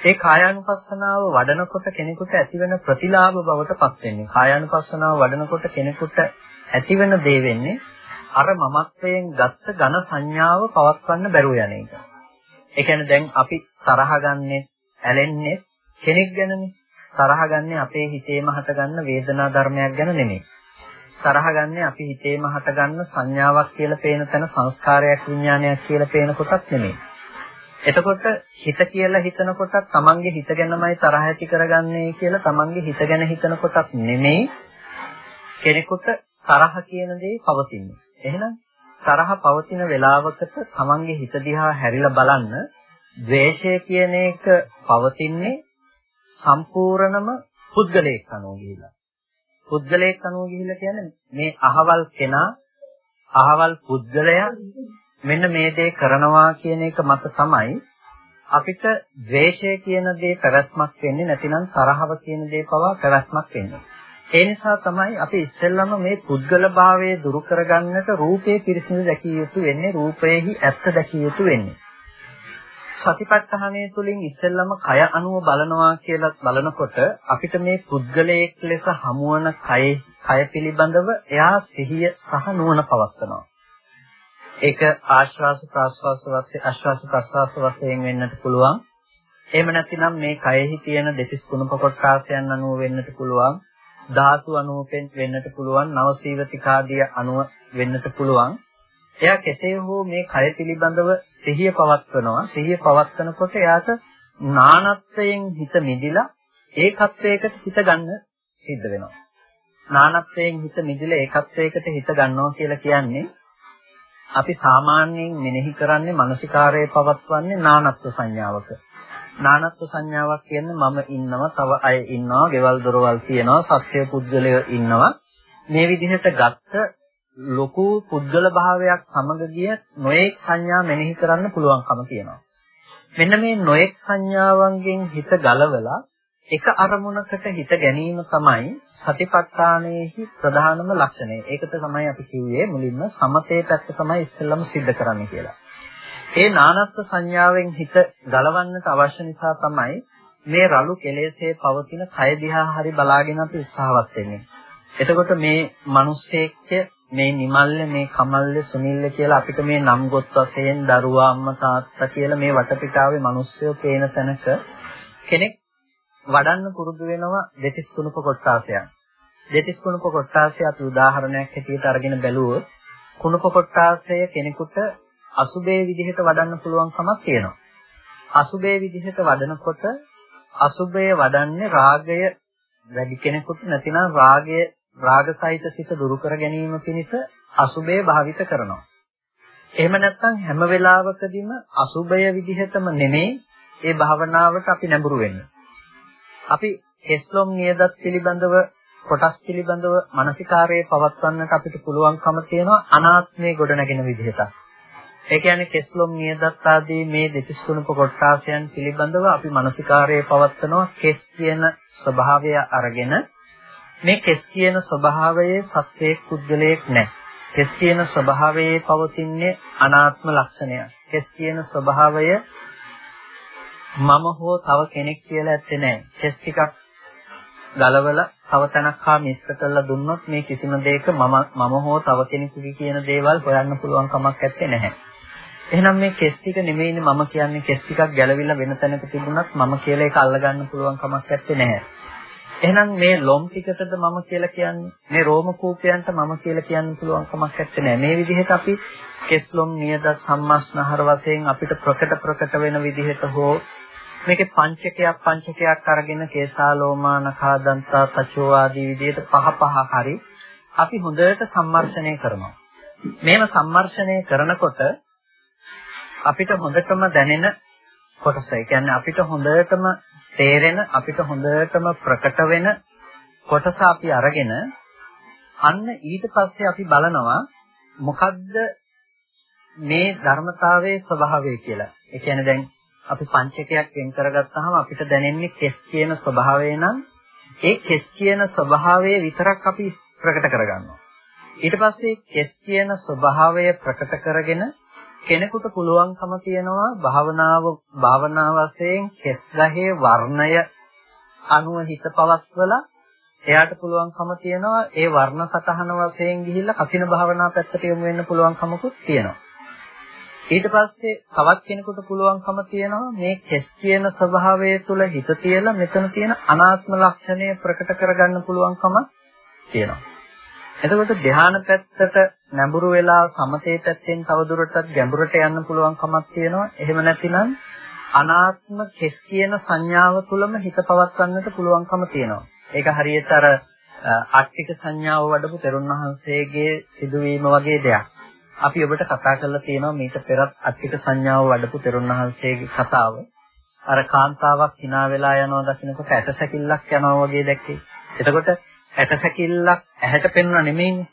ඒ කායානුපස්සනාව වඩනකොට කෙනෙකුට ඇතිවෙන ප්‍රතිලාභ බවට පත් වෙන්නේ. කායානුපස්සනාව වඩනකොට කෙනෙකුට ඇතිවෙන දේ වෙන්නේ අර මමත්වයෙන් ගත්ත ඝන සංඥාව පවත්වන්න බැරුව යන එක. ඒ කියන්නේ දැන් අපි තරහ ගන්නෙ, ඇලෙන්නේ කෙනෙක් ගැනනේ. තරහ ගන්නෙ අපේ හිතේම හටගන්න වේදනා ධර්මයක් ගැන නෙමෙයි. තරහ ගන්නෙ අපි හිතේම හටගන්න සංඥාවක් කියලා පේන තැන සංස්කාරයක් විඥානයක් කියලා පේන කොටත් නෙමෙයි. එතකොට හිත කියලා හිතන කොටත් තමන්ගේ හිත ගැනමයි තරහ ඇති කරගන්නේ කියලා තමන්ගේ හිත ගැන හිතන කොටත් නෙමෙයි කෙනෙකුට තරහ කියන දේ පවතින්නේ. එහෙනම් තරහ පවතින වෙලාවකට තමන්ගේ හිත දිහා හැරිලා බලන්න ද්වේෂය කියන එක පවතින්නේ සම්පූර්ණම පුද්ගලයෙක් අනුව ගිහිලා. පුද්ගලයෙක් අනුව ගිහිලා කියන්නේ මේ අහවල් කෙනා අහවල් පුද්ගලයා මෙන්න මේ දේ කරනවා කියන එක මත තමයි අපිට ද්වේෂය කියන දේ පැවැත්මක් වෙන්නේ නැතිනම් තරහව කියන දේ පවා පැවැත්මක් වෙන්නේ. ඒ නිසා තමයි අපි ඉස්සෙල්ලම මේ පුද්ගල භාවයේ දුරු කරගන්නට රූපේ පිරිසිදු දැකිය යුතු වෙන්නේ රූපයේහි ඇත්ත දැකිය යුතු වෙන්නේ. සතිපට්ඨානය තුළින් ඉස්සෙල්ලම කය අනුව බලනවා කියලා බලනකොට අපිට මේ පුද්ගලයෙක් ලෙස හමුවන කය කය පිළිබඳව එයා සිහිය සහ නුවණ පවත්නවා. ඒක ආශ්වාස ප්‍රාශ්වාස වශයෙන් ආශ්වාස ප්‍රාශ්වාස වශයෙන් වෙන්නත් පුළුවන්. එහෙම නැතිනම් මේ කයෙහි තියෙන දෙතිස් කුණප කොටාසයන් අනුව වෙන්නත් පුළුවන්. ධාතු අනුවපෙන් වෙන්නට පුළුවන් නවසීවතිකාදිය අනුව වෙන්නට පුළුවන් එයා කෙසේ හෝ මේ කය පිළිබඳව සිහිය පවත්වනවා. සිහිය පවත්වනකොට එයාට නානත්වයෙන් හිත මිදිලා ඒකත්වයකට හිත ගන්න සිද්ධ වෙනවා. නානත්වයෙන් හිත මිදිලා ඒකත්වයකට හිත ගන්නවා කියලා කියන්නේ අපි සාමාන්‍යයෙන් මෙනෙහි කරන්නේ මානසිකාරයේ පවත්වන්නේ නානත්ව සංඥාවක. නානත්ව සංඥාවක් කියන්නේ මම ඉන්නවා, තව අය ඉන්නවා, ගෙවල් දොරවල් තියෙනවා, සත්‍ය පුද්ගලයෝ ඉන්නවා. මේ විදිහට ගත්ත ලොකු පුද්ගල භාවයක් සමග ගිය නොඑක් සංඥා මෙනෙහි කරන්න පුළුවන්කම තියෙනවා. මෙන්න මේ නොඑක් සංඥාවන්ගෙන් හිත ගලවලා එක අරමුණකට හිත ගැනීම තමයි සතිපට්ඨානයේහි ප්‍රධානම ලක්ෂණය. ඒකට තමයි අපි කිව්වේ මුලින්ම සමතේ පැත්ත තමයි ඉස්සෙල්ලම सिद्ध කරන්නේ කියලා. ඒ නානත්ව සංඥාවෙන් හිත ගලවන්නට අවශ්‍ය නිසා තමයි මේ රළු කෙලෙස්ේ පවතින කය දිහා හරි බලාගෙන අපි උත්සාහවත් වෙන්නේ. එතකොට මේ මිනිස්සෙක්ක මේ නිමල්ල මේ කමල්ල සුනිල්ල කියලා අපිට මේ නම් ගොත් වශයෙන් දරුවා අම්මා තාත්තා කියලා මේ වටපිටාවේ මිනිස්සුયો පේන තැනක කෙනෙක් වඩන්න පුරුදු වෙනවා දෙතිස් කුණප කොටාසයක්. දෙතිස් කුණප කොටාසය අපි උදාහරණයක් හැටියට අරගෙන බැලුවොත් කුණප කොටාසය කෙනෙකුට අසුබේ විදිහට වඩන්න පුළුවන් කමක් තියෙනවා. අසුබේ විදිහට වඩනකොට අසුබය වඩන්නේ රාගය වැඩි කෙනෙකුට නැතිනම් රාගය රාගසහිත සිත දුරු කර ගැනීම පිණිස අසුබය භාවිත කරනවා. එහෙම නැත්නම් හැම වෙලාවකදීම අසුබය විදිහටම නෙමෙයි ඒ භාවනාවට අපි නැඹුරු වෙන්නේ. අපි කෙස්ලොම් නියදත් පිළිබඳව කොටස් පිළිබඳව මානසිකාරයේ පවත්වන්නට අපිට පුළුවන්කම තියෙනවා අනාත්මයේ ගොඩනගෙන විදිහට. ඒ කියන්නේ කෙස්ලොම් නියදත් ආදී මේ දෙතිස් කුණප කොටාසයන් පිළිබඳව අපි මානසිකාරයේ පවත්වනවා කෙස් කියන ස්වභාවය අරගෙන මේ කෙස් කියන ස්වභාවයේ සත්‍යයක් පුද්ගලයක් නැහැ. කෙස් කියන ස්වභාවයේ පවතින්නේ අනාත්ම ලක්ෂණයක්. කෙස් කියන ස්වභාවය මම හෝ තව කෙනෙක් කියලා ඇත්තේ නැහැ. කෙස් ටිකක් ගලවලා තව තැනක් හා මිශ්‍ර කරලා දුන්නොත් මේ කිසිම දෙයක මම මම හෝ තව කෙනෙකුගේ කියන දේවල් හොයන්න පුළුවන් කමක් නැත්තේ නැහැ. එහෙනම් මේ කෙස් ටික නෙමෙයිනේ මම කියන්නේ කෙස් ටිකක් ගැලවිලා වෙන තැනක තිබුණත් මම කියලා ඒක අල්ලගන්න පුළුවන් කමක් නැත්තේ නැහැ. එහෙනම් මේ ලොම් ටිකටද මම කියලා කියන්නේ මේ රෝම කූපයන්ට මම කියලා කියන්න පුළුවන් කමක් නැත්තේ නැහැ. මේ විදිහට අපි කෙස් ලොම් නියද සම්මාස්නහර වශයෙන් අපිට ප්‍රකට ප්‍රකට වෙන විදිහට හෝ මේකේ පංචකයක් පංචකයක් අරගෙන කේසා ලෝමාන කාදන්තා තචෝ ආදී විදිහට පහ පහ හරි අපි හොඳට සම්මර්ෂණය කරනවා. මේව සම්මර්ෂණය කරනකොට අපිට හොඳටම දැනෙන කොටස. ඒ කියන්නේ අපිට හොඳටම තේරෙන අපිට හොඳටම ප්‍රකට වෙන කොටස අපි අරගෙන අන්න ඊට පස්සේ අපි බලනවා මොකද්ද මේ ධර්මතාවයේ ස්වභාවය කියලා. ඒ කියන්නේ දැන් අපි පංචකයක් වෙන් කරගත්තාම අපිට දැනෙන්නේ කෙස් කියන ස්වභාවය නම් ඒ කෙස් කියන ස්වභාවය විතරක් අපි ප්‍රකට කරගන්නවා. ඊට පස්සේ කෙස් කියන ස්වභාවය ප්‍රකට කරගෙන කෙනෙකුට පුළුවන්කම තියනවා භාවනාව භාවනාව වශයෙන් කෙස් ගහේ වර්ණය අනුව හිත පවත්වලා එයාට පුළුවන්කම තියනවා ඒ වර්ණ සතහන වශයෙන් ගිහිල්ලා කසින භාවනා පැත්තට යොමු වෙන්න පුළුවන්කමකුත් තියෙනවා. ඊට පස්සේ තවත් කෙනෙකුට පුළුවන්කම තියෙනවා මේ කෙස් කියන ස්වභාවය තුළ හිත තියලා මෙතන තියෙන අනාත්ම ලක්ෂණය ප්‍රකට කරගන්න පුළුවන්කම තියෙනවා. එතකොට ධ්‍යාන පැත්තට නැඹුරු වෙලා සමතේ පැත්තෙන් තවදුරටත් ගැඹුරට යන්න පුළුවන්කමක් තියෙනවා. එහෙම නැතිනම් අනාත්ම කෙස් කියන සංඥාව තුළම හිත පවත්වන්නට පුළුවන්කම තියෙනවා. ඒක හරියට අර අට්ටික සංඥාව වඩපු තෙරුන් වහන්සේගේ සිදුවීම වගේ දෙයක්. අපි ඔබට කතා කරලා තියෙනවා මීට පෙරත් අට්ටික සංඥාව වඩපු තෙරුණහන්සේගේ කතාව. අර කාන්තාවක් hina වෙලා යනවා දකින්නකොට ඇටසැකිල්ලක් යනවා වගේ දැක්කේ. එතකොට ඇටසැකිල්ලක් ඇහැට පෙනුණා නෙමෙයිනේ.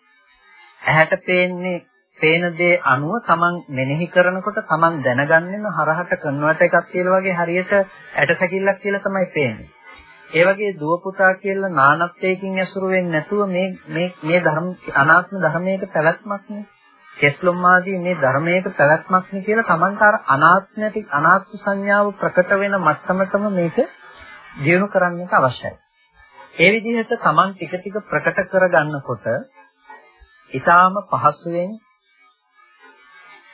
ඇහැට පේන්නේ පේන දේ අනුව Taman මෙනෙහි කරනකොට Taman දැනගන්නෙන හරහට කන්වර්ට් එකක් කියලා වගේ හරියට ඇටසැකිල්ලක් කියලා තමයි පේන්නේ. ඒ වගේ දුව පුතා කියලා නානත්වයකින් ඇසුරු වෙන්නේ නැතුව මේ මේ මේ ධර්ම අනාත්ම ධර්මයක පැවැත්මක් නේ. කෙස්ලොම් ආදී මේ ධර්මයක පැවැත්මක් නේ කියලා Tamanට අර අනාත්මටි අනාත්ම සංඥාව ප්‍රකට වෙන මට්ටමටම මේක දියුණු කරන්නට අවශ්‍යයි. ඒ විදිහට Taman ටික ටික ප්‍රකට කරගන්නකොට ඊටාම පහසුවෙන්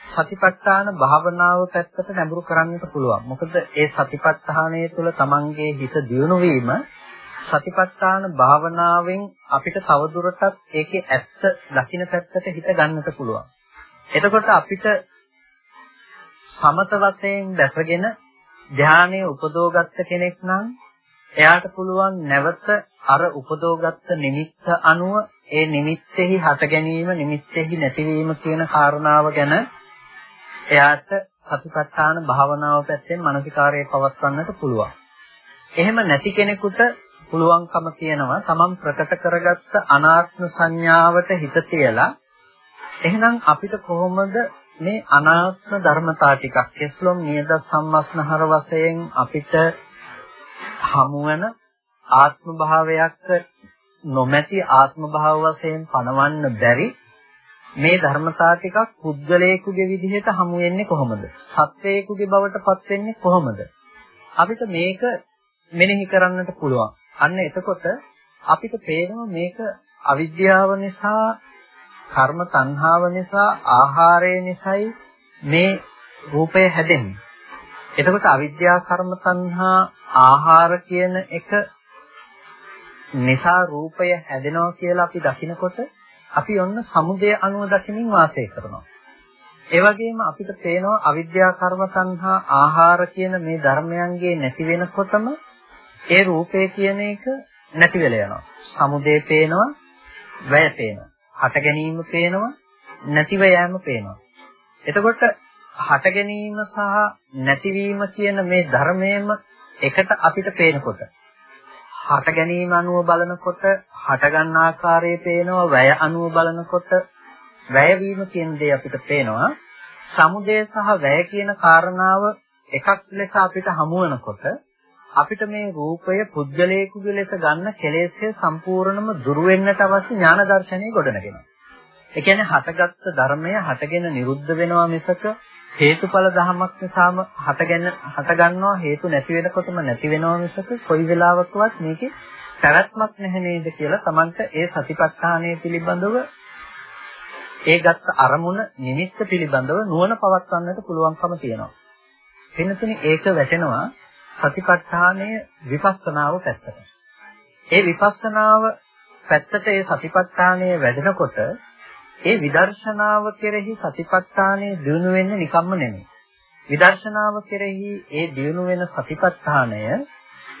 සතිපට්ඨාන භාවනාව පැත්තට නැඹුරු කරන්නට පුළුවන්. මොකද ඒ සතිපට්ඨානය තුළ Tamanගේ හිත දියුණු වීම සතිපට්ඨාන භාවනාවෙන් අපිට තවදුරටත් ඒකේ ඇත්ත දකින්න පැත්තට හිත ගන්නට පුළුවන්. එතකොට අපිට සමත වශයෙන් දැසගෙන ධානයේ උපදෝගත්ත කෙනෙක් නම් එයාට පුළුවන් නැවත අර උපදෝගත්ත නිමිත්ත අනුව ඒ නිමිත්තෙහි හට ගැනීම නිමිත්තෙහි නැතිවීම කියන කාරණාව ගැන එයාට සතිපට්ඨාන භාවනාව පැත්තෙන් මානසිකාරයේ පවත්වන්නට පුළුවන්. එහෙම නැති කෙනෙකුට පුළුවන්කම තියෙනවා තමන් ප්‍රකට කරගත්ත අනාත්ම සංඥාවට හිත තියලා එහෙනම් අපිට කොහොමද මේ අනාත්ම ධර්මතා ටිකක් කෙස්ලොම් නියද සම්මස්නහර වශයෙන් අපිට හමුවන ආත්ම භාවයක් නොමැති ආත්ම භාව වශයෙන් පණවන්න බැරි මේ ධර්මතා ටිකක් පුද්ගලයෙකුගේ විදිහට හමු වෙන්නේ කොහොමද? සත්වයෙකුගේ බවට පත් වෙන්නේ කොහොමද? අපිට මේක මෙනෙහි කරන්නට පුළුවන්. අන්න එතකොට අපිට පේනවා මේක අවිද්‍යාව නිසා කර්ම තණ්හාව නිසා ආහාරය නිසායි මේ රූපය හැදෙන්නේ. එතකොට අවිද්‍යා කර්ම තණ්හා ආහාර කියන එක නිසා රූපය හැදෙනවා කියලා අපි දකිනකොට අපි ඔන්න සමුදය අනුව දකිනින් වාසය කරනවා. ඒ වගේම අපිට පේනවා අවිද්‍යා කර්ම සංහා ආහාර කියන මේ ධර්මයන්ගේ නැති වෙනකොටම ඒ රූපය කියන එක නැති වෙලා යනවා. සමුදේ පේනවා, වැය පේනවා. හට ගැනීම පේනවා, නැතිව යෑම පේනවා. එතකොට හට ගැනීම සහ නැතිවීම කියන මේ ධර්මයේම එකට අපිට පේනකොට හට ගැනීම අනුව බලනකොට හට ගන්න ආකාරයේ පේනවා වැය අනුව බලනකොට වැයවීම කියන දේ අපිට පේනවා සමුදය සහ වැය කියන කාරණාව එකක් ලෙස අපිට හමු වෙනකොට අපිට මේ රූපය පුද්ගලයෙකුගේ ලෙස ගන්න කෙලෙස්ය සම්පූර්ණම දුරු වෙන්නට අවශ්‍ය ඥාන දර්ශනය ගොඩනගෙනවා. ඒ කියන්නේ හටගත්තු ධර්මය හටගෙන නිරුද්ධ වෙනවා මිසක හේතුඵල ධමයක් නිසාම හටගෙන හටගන්නවා හේතු නැති වෙනකොටම නැති වෙනවා මිසක කොයි වෙලාවකවත් මේකේ පැවැත්මක් නැහැ නේද කියලා Tamanට ඒ සතිපට්ඨානය පිළිබඳව ඒ ගත්ත අරමුණ නිමිත්ත පිළිබඳව නුවණ පවත්වන්නට පුළුවන්කම තියෙනවා. වෙනතුනි ඒක වැටෙනවා සතිපට්ඨානය විපස්සනාව පැත්තට. ඒ විපස්සනාව පැත්තට ඒ සතිපට්ඨානය වැඩෙනකොට ඒ විදර්ශනාව කෙරෙහි සතිපට්ඨානය දිනු වෙන්නේ නිකම්ම නෙමෙයි. විදර්ශනාව කෙරෙහි ඒ දිනු වෙන සතිපට්ඨානය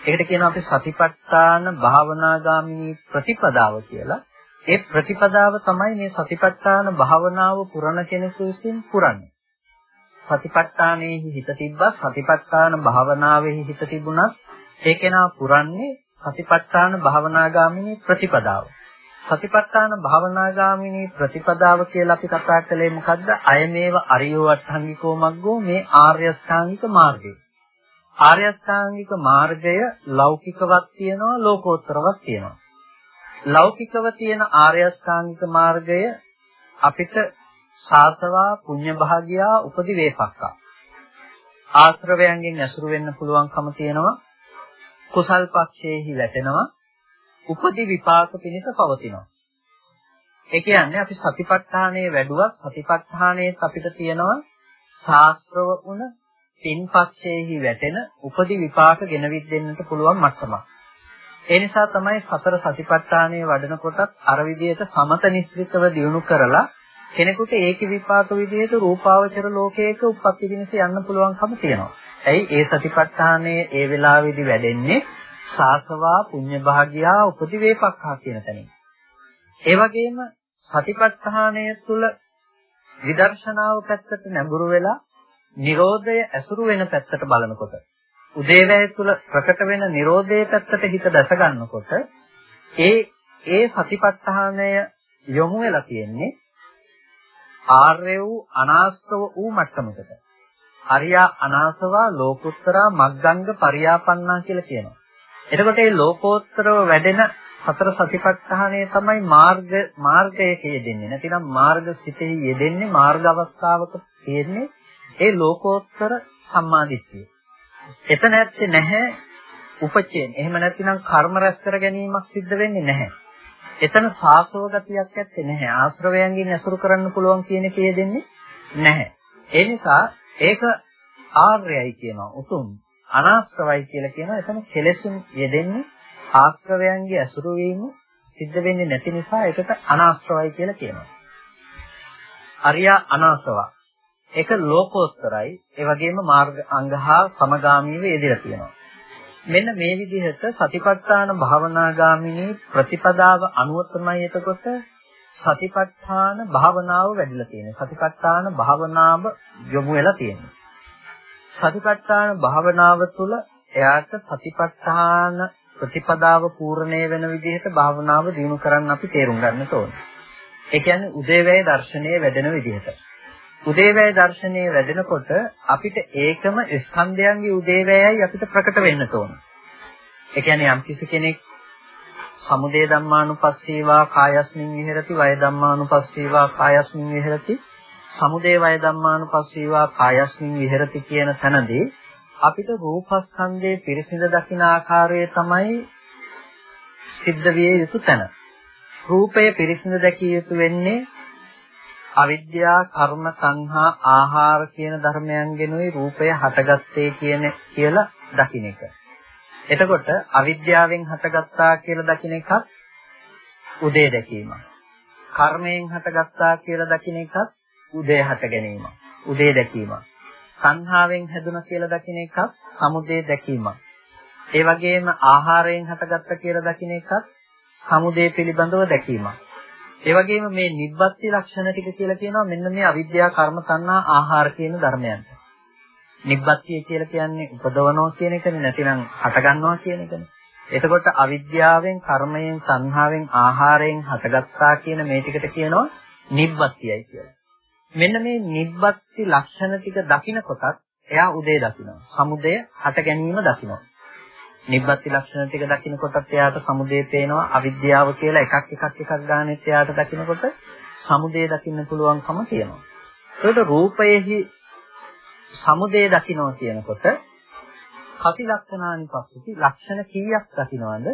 ඒකට කියනවා අපි සතිපට්ඨාන භාවනාගාමී ප්‍රතිපදාව කියලා. ඒ ප්‍රතිපදාව තමයි මේ සතිපට්ඨාන භාවනාව පුරණ කෙනෙකු විසින් පුරන්නේ. සතිපට්ඨානෙහි හිත තිබ්බා සතිපට්ඨාන භාවනාවෙහි හිත තිබුණත් ඒ කෙනා පුරන්නේ සතිපට්ඨාන භාවනාගාමිනී ප්‍රතිපදාව. සතිපට්ඨාන භාවනාගාමිනී ප්‍රතිපදාව කියලා අපි කතා කළේ මොකද්ද? අයමේව අරියෝ අට්ඨංගිකෝ මග්ගෝ මේ ආර්ය අෂ්ටාංගික මාර්ගය. ආර්ය අෂ්ටාංගික මාර්ගය ලෞකිකවත් තියෙනවා ලෝකෝත්තරවත් තියෙනවා. ලෞකිකව තියෙන ආර්ය අෂ්ටාංගික මාර්ගය අපිට සාසවා පුඤ්ඤ භාගියා උපදි වේපක්කා ආශ්‍රවයන්ගෙන් ඇසුරු වෙන්න පුළුවන්කම තියෙනවා කුසල් පක්ෂයේහි වැටෙනවා උපදි විපාක පිණිස පවතිනවා. ඒ කියන්නේ අපි සතිපට්ඨානයේ වැඩුවත් සතිපට්ඨානයේ අපිට තියෙනවා ශාස්ත්‍රව වුණ පින්පක්ෂයේහි වැටෙන උපදි විපාක ගෙනවිත් දෙන්නට පුළුවන් මට්ටමක්. ඒ නිසා තමයි සතර සතිපට්ඨානයේ වඩන කොටත් අර විදිහට සමත නිස්ෘතව දියුණු කරලා කෙනෙකුට ඒකේ විපාක විදිහට රූපාවචර ලෝකයක උප්පත්ති දිනස යන්න පුළුවන්කම තියෙනවා. ඇයි ඒ සතිපට්ඨානයේ ඒ වෙලාවේදී වැඩෙන්නේ සාසවා පුඤ්ඤ භාගියා උපති වේපක්ඛා කියන තැනින්. ඒ වගේම සතිපට්ඨානය තුළ විදර්ශනාව පැත්තට නැඹුරු වෙලා Nirodhaය ඇසුරු වෙන පැත්තට බලනකොට උදේවැය තුළ ප්‍රකට වෙන Nirodhaye පැත්තට හිත දැස ගන්නකොට ඒ ඒ සතිපට්ඨානය යොමු වෙලා තියෙන්නේ ආර්ය වූ අනාස්තව වූ මට්ටමකට. අරියා අනාසවා ලෝකුත්තරා මග්ගංග පරියාපන්නා කියලා කියනවා. එතකොට මේ ලෝකෝත්තරව වැඩෙන සතර සතිපට්ඨානය තමයි මාර්ග මාර්ගයක යෙදෙන්නේ. නැතිනම් මාර්ග සිතෙහි යෙදෙන්නේ මාර්ග අවස්ථාවක තියෙන්නේ ඒ ලෝකෝත්තර සම්මාදිට්ඨිය. එතන ඇත්තේ නැහැ උපචේන. එහෙම නැතිනම් කර්ම රැස් කර ගැනීමක් සිද්ධ වෙන්නේ නැහැ. එතන සාසව ගතියක් ඇත්තේ නැහැ. ආශ්‍රවයන්ගෙන් ඇසුරු කරන්න පුළුවන් කියන එකේ දෙන්නේ නැහැ. ඒ නිසා ඒක ආර්යයි කියනවා. උතුම් අනාශ්‍රවයි කියලා කියනවා. එතන කෙලෙසුන් යෙදෙන්නේ ආශ්‍රවයන්ගේ අසුරු වීම සිද්ධ වෙන්නේ නැති නිසා ඒකට අනාශ්‍රවයි කියලා කියනවා. අරියා අනාශ්‍රව. ඒක ලෝකෝත්තරයි. ඒ වගේම මාර්ග අංගහා සමගාමීව යෙදලා තියෙනවා. මෙන්න මේ විදිහට සතිපට්ඨාන භාවනාගාමිනී ප්‍රතිපදාව අනුව තමයි එතකොට සතිපට්ඨාන භාවනාව වැඩිලා තියෙන්නේ. සතිපට්ඨාන භාවනාව යොමු වෙලා තියෙන්නේ. සතිපට්ඨාන භාවනාව තුළ එයාට සතිපට්ඨාන ප්‍රතිපදාව පූර්ණේ වෙන විදිහට භාවනාව දිනු කරන්න අපි තේරුම් ගන්නට ඕනේ. ඒ කියන්නේ උදේවැය දර්ශනයේ වැඩෙන විදිහට. උදේවැය දර්ශනයේ වැඩෙනකොට අපිට ඒකම ස්කන්ධයන්ගේ උදේවැයයි අපිට ප්‍රකට වෙන්න ඕන. ඒ කියන්නේ යම් කිසි කෙනෙක් සමුදේ ධම්මානුපස්සීවා කායස්මින් විහෙරති වය ධම්මානුපස්සීවා කායස්මින් විහෙරති සමුදේ වය ධම්මානුපස්සීවා කායස්මින් විහෙරති කියන තැනදී අපිට රූපස්කන්ධයේ පිරිසිඳ දකින ආකාරය තමයි සිද්ධ විය යුතු තැන. රූපය පිරිසිඳ දැකිය යුතු වෙන්නේ අවිද්‍යා කර්ම සංහා ආහාර කියන ධර්මයන්ගෙනුයි රූපය හටගත්තේ කියන කියලා දකින්න එක. එතකොට අවිද්‍යාවෙන් හටගත්තා කියලා දකින්න එකත් උදේ දැකීම. කර්මයෙන් හටගත්තා කියලා දකින්න එකත් උදේ හට ගැනීම. උදේ දැකීම. සංහාවෙන් හැදුනා කියලා දකින එකක් සමුදේ දැකීම. ඒ වගේම ආහාරයෙන් හටගත්ත කියලා දකින එකක් සමුදේ පිළිබඳව දැකීම. ඒ වගේම මේ නිබ්බත්ති ලක්ෂණ ටික කියලා කියනවා මෙන්න මේ අවිද්‍යා කර්ම තණ්හා ආහාර කියන ධර්මයන්. නිබ්බත්තිය කියලා කියන්නේ උපදවනවා කියන එකනේ නැතිනම් හටගන්නවා කියන එකනේ. එතකොට අවිද්‍යාවෙන් කර්මයෙන් සංහාවෙන් ආහාරයෙන් හටගත්තා කියන මේ ටිකට කියනවා නිබ්බත්තියයි කියලා. මෙන්න මේ නිබ්බත්ති ලක්ෂණ ටික දකිනකොටත් එයා උදේ දකිනවා. සමුදය හට ගැනීම දකිනවා. නිබ්බත්ති ලක්ෂණ ටික දකිනකොටත් එයාට සමුදේ පේනවා අවිද්‍යාව කියලා එකක් එකක් එකක් ගානෙත් එයාට දකිනකොට සමුදේ දකින්න පුළුවන්කම තියෙනවා. ඒකට රූපයේහි සමුදේ දකින්නවා කියනකොට කති ලක්ෂණානි පස්සති ලක්ෂණ කීයක් දකින්නවද?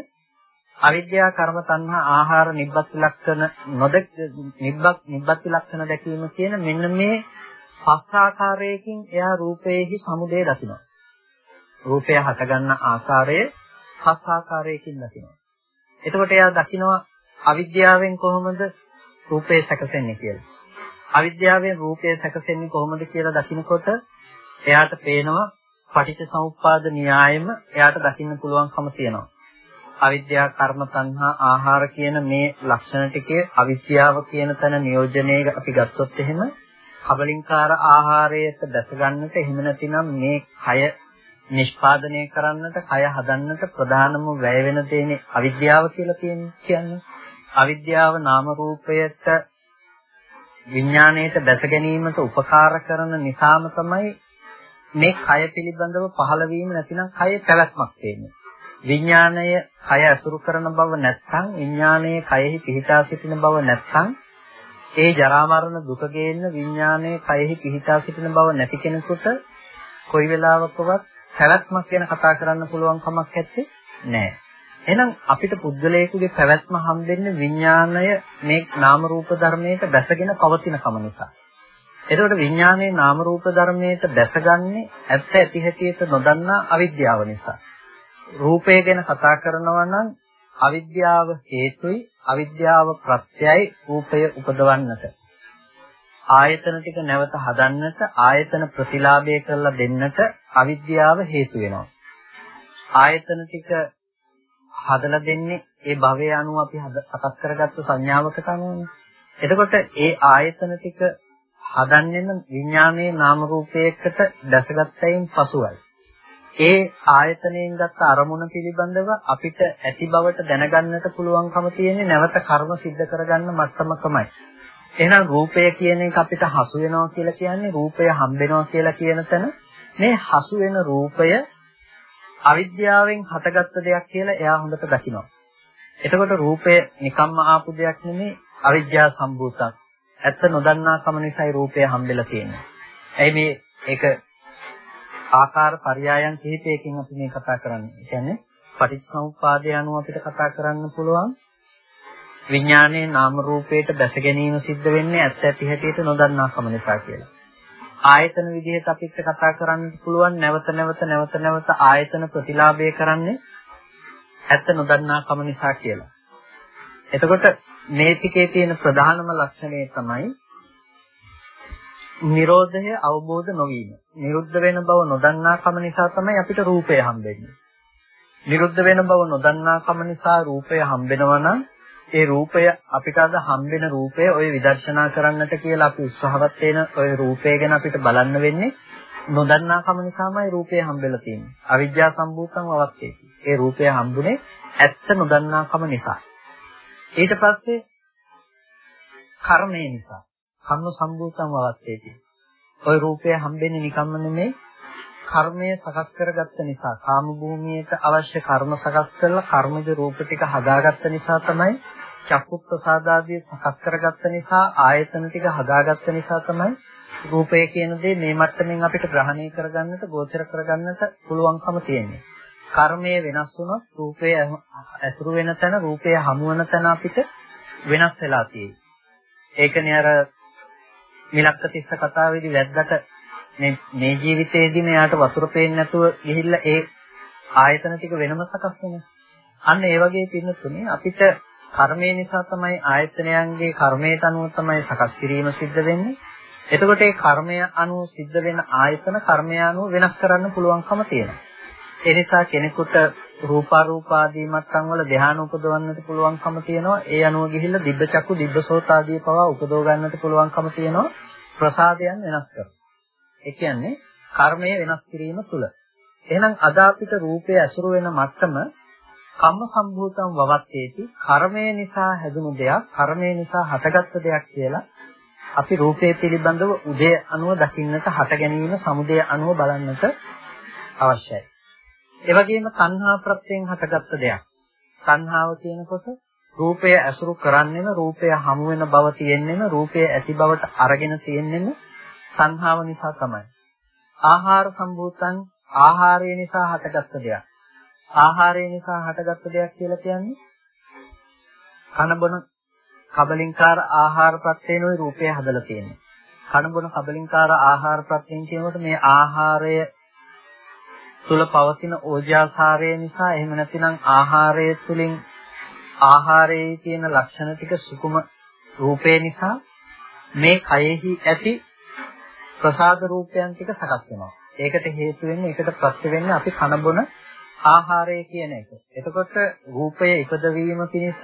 අවිද්‍යා කර්ම තණ්හා ආහාර නිබ්බත් ලක්ෂණ නොදක නිබ්බත් නිබ්බත් ලක්ෂණ දැකීම කියන මෙන්න මේ පස් ආකාරයකින් එයා රූපයේහි සමුදය දකිනවා. රූපය හටගන්න ආකාරය පස් ආකාරයකින් දකිනවා. එතකොට එයා දකිනවා අවිද්‍යාවෙන් කොහොමද රූපේ සැකසෙන්නේ කියලා. අවිද්‍යාවෙන් රූපය සැකසෙන්නේ කොහොමද කියලා දකිනකොට එයාට පේනවා පටිච්ච සමුප්පාද න්‍යායෙම එයාට දකින්න පුළුවන්කම තියෙනවා. අවිද්‍යා කර්ම තණ්හා ආහාර කියන මේ ලක්ෂණ ටිකේ අවිද්‍යාව කියන තැන නියෝජනයේ අපි ගත්තොත් එහෙම කබලින්කාර ආහාරයට දැස ගන්නට එහෙම නැතිනම් මේ කය නිෂ්පාදනය කරන්නට කය හදන්නට ප්‍රධානම වැය වෙන දෙන්නේ අවිද්‍යාව කියලා කියන්නේ. අවිද්‍යාව නාම රූපයට විඥාණයට දැස ගැනීමට උපකාර කරන නිසාම තමයි මේ කය පිළිබඳව පහළ වීම නැතිනම් කය පැවැත්මක් තියෙන්නේ. විඥාණය කය අසුරු කරන බව නැත්නම් විඥාණය කයෙහි පිහිටා සිටින බව නැත්නම් ඒ ජරා මරණ දුක ගේන්න විඥාණය කයෙහි පිහිටා සිටින බව නැති කෙනෙකුට කොයි වෙලාවකවත් පැවැත්මක් ගැන කතා කරන්න පුළුවන් කමක් නැත්තේ නෑ. එහෙනම් අපිට පුද්ගලයෙකුගේ පැවැත්ම හම්බෙන්නේ විඥාණය මේ නාම රූප ධර්මයට බැසගෙන පවතින කම නිසා. එතකොට විඥානයේ නාම රූප ධර්මයට දැසගන්නේ ඇත්ත ඇති හැටියට නොදන්නා අවිද්‍යාව නිසා. රූපය ගැන කතා කරනවා නම් අවිද්‍යාව හේතුයි අවිද්‍යාව ප්‍රත්‍යයයි රූපය උපදවන්නට. ආයතන ටික නැවත හදන්නට ආයතන ප්‍රතිලාභය කරලා දෙන්නට අවිද්‍යාව හේතු වෙනවා. ආයතන ටික හදලා දෙන්නේ ඒ භවය අනුව අපි හදස් කරගත්තු සංඥාවකට අනුවනේ. එතකොට ඒ ආයතන ටික හදන්නෙම විඥානයේ නාම රූපයකට දැසගත්තයින් පසුයි. ඒ ආයතනයෙන් ගත්ත අරමුණ පිළිබඳව අපිට ඇති බවට දැනගන්නට පුළුවන්කම තියෙන්නේ නැවත කර්ම સિદ્ધ කරගන්න මට්ටමකමයි. එහෙනම් රූපය කියන එක අපිට හසු වෙනවා කියලා කියන්නේ රූපය හම්බෙනවා කියලා කියන තැන මේ හසු වෙන රූපය අවිද්‍යාවෙන් හටගත්ත දෙයක් කියලා එයා හොඳට දකිනවා. එතකොට රූපය නිකම්ම ආපු දෙයක් නෙමෙයි අවිද්‍යාව සම්භූතක්. ඇත්ත නොදන්නාකම නිසායි රූපය හම්බෙලා තියෙන්නේ. ඇයි මේ ඒක ආකාර පරයයන් කිහිපයකින් අපි මේ කතා කරන්නේ. ඒ කියන්නේ පටිච්චසමුප්පාදය අනුව අපිට කතා කරන්න පුළුවන් විඥානයේ නාම රූපයට දැස ගැනීම සිද්ධ වෙන්නේ ඇත්ත ඇති හැටියට නොදන්නාකම නිසා කියලා. ආයතන විදිහට අපිට කතා කරන්න පුළුවන් නැවත නැවත නැවත නැවත ආයතන ප්‍රතිලාභය කරන්නේ ඇත්ත නොදන්නාකම නිසා කියලා. එතකොට මේ ටිකේ තියෙන ප්‍රධානම ලක්ෂණය තමයි නිරෝධය අවබෝධ නොවීම. නිරුද්ධ වෙන බව නොදන්නාකම නිසා තමයි අපිට රූපය හම්බෙන්නේ. නිරුද්ධ වෙන බව නොදන්නාකම නිසා රූපය හම්බෙනවා නම් ඒ රූපය අපිට අද හම්බෙන රූපය ඔය විදර්ශනා කරන්නට කියලා අපි උත්සාහවත් වෙන ඔය රූපය ගැන අපිට බලන්න වෙන්නේ නොදන්නාකම නිසාමයි රූපය හම්බෙලා තියෙන්නේ. අවිද්‍යා සම්භූතං අවස්ථේති. ඒ රූපය හම්බුනේ ඇත්ත නොදන්නාකම නිසා. ඊට පස්සේ කර්මය නිසා කර්ම සම්භූතම් අවස්ථේදී ওই රූපය හම්බෙන්නේ නිකම්ම නෙමෙයි කර්මය සකස් කරගත්ත නිසා කාම භූමියට අවශ්‍ය කර්ම සකස් කරලා කර්මජ රූප ටික හදාගත්ත නිසා තමයි චක්කු ප්‍රසාදාදී සකස් කරගත්ත නිසා ආයතන ටික හදාගත්ත නිසා තමයි රූපය කියන දේ මේ මට්ටමින් අපිට ග්‍රහණය කරගන්නට ගෝචර කරගන්නට පුළුවන්කම තියෙන්නේ. කර්මය වෙනස් වුණොත් රූපය ඇසුරු වෙන තැන රූපය හමු වෙන තැන අපිට වෙනස් වෙලා තියෙයි. ඒකනේ අර මිලක්ක තිස්ස කතාවේදී වැද්දට මේ මේ ජීවිතේදී මෙයාට වතුර පේන්නේ නැතුව ගිහිල්ලා ඒ ආයතන ටික වෙනම සකස් වෙනවා. අන්න ඒ වගේ පින්නතුනේ අපිට කර්මය නිසා තමයි ආයතනයන්ගේ කර්මයට අනුව තමයි සකස් කිරීම සිද්ධ වෙන්නේ. එතකොට ඒ කර්මය අනුව සිද්ධ වෙන ආයතන කර්මය අනුව වෙනස් කරන්න පුළුවන්කම තියෙනවා. ඒ නිසා කෙනෙකුට රූපාරූපාදී මට්ටම් වල ධ්‍යාන උපදවන්නට පුළුවන්කම තියෙනවා. ඒ අනුව ගිහිල්ලා දිබ්බ චක්කු දිබ්බ සෝත ආදී පවා උපදව ගන්නට පුළුවන්කම තියෙනවා. ප්‍රසාදයන් වෙනස් කරලා. ඒ කියන්නේ කර්මය වෙනස් කිරීම තුළ. එහෙනම් අද අපිට රූපය ඇසුරු වෙන මට්ටම කම්ම සම්භූතම් වවත්තේති කර්මය නිසා හැදුණු දෙයක් කර්මය නිසා හටගත්ත දෙයක් කියලා අපි රූපය පිළිබඳව උදේ අනුව දකින්නට හට ගැනීම සමුදය අනුව බලන්නට අවශ්‍යයි. ඒ වගේම තණ්හා ප්‍රත්‍යයෙන් හටගත්ත දෙයක්. තණ්හාව කියනකොට රූපය ඇසුරු කරන්නෙම රූපය හමු වෙන බව තියෙන්නෙම රූපය ඇති බවට අරගෙන තියෙන්නෙම තණ්හාව නිසා තමයි. ආහාර සම්භූතං ආහාරය නිසා හටගත්ත දෙයක්. ආහාරය නිසා හටගත්ත දෙයක් කියලා කියන්නේ කන බොන කබලින්කාර ආහාර ප්‍රත්‍යයෙන් ওই රූපය හදලා තියෙනවා. කන බොන කබලින්කාර ආහාර ප්‍රත්‍යයෙන් කියනකොට මේ ආහාරය තුල පවතින ඕජාසාරය නිසා එහෙම නැතිනම් ආහාරය තුලින් ආහාරයේ තියෙන ලක්ෂණ ටික සුකුම රූපේ නිසා මේ කයෙහි ඇති ප්‍රසාද රූපයන් ටික සකස් වෙනවා. ඒකට හේතු වෙන්නේ ඒකට ප්‍රත්‍ය වෙන්නේ අපි කන බොන ආහාරය කියන එක. එතකොට රූපය ඉපදවීම පිණිස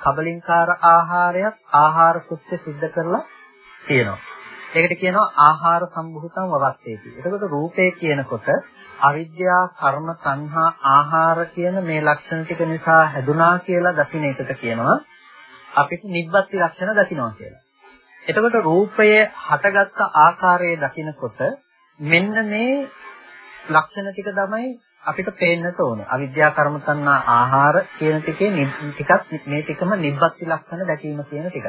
කබලින්කාර ආහාරයක් ආහාර කෘත්‍ය සිද්ධ කරලා තියෙනවා. ඒකට කියනවා ආහාර සම්භූතම් වවත්තේටි. එතකොට රූපය කියනකොට අවිද්‍යා කර්ම සංහා ආහාර කියන මේ ලක්ෂණ ටික නිසා හැදුනා කියලා දකින්න එකට කියනවා අපිට නිබ්බත්ති ලක්ෂණ දකින්නවා කියලා. එතකොට රූපයේ හටගත්ත ආකාරය දකිනකොට මෙන්න මේ ලක්ෂණ ටික තමයි අපිට පේන්නට ඕන. අවිද්‍යා කර්ම සංහා ආහාර කියන ටිකේ ටිකක් මේ ටිකම නිබ්බත්ති ලක්ෂණ දැකීම කියන ටිකක්.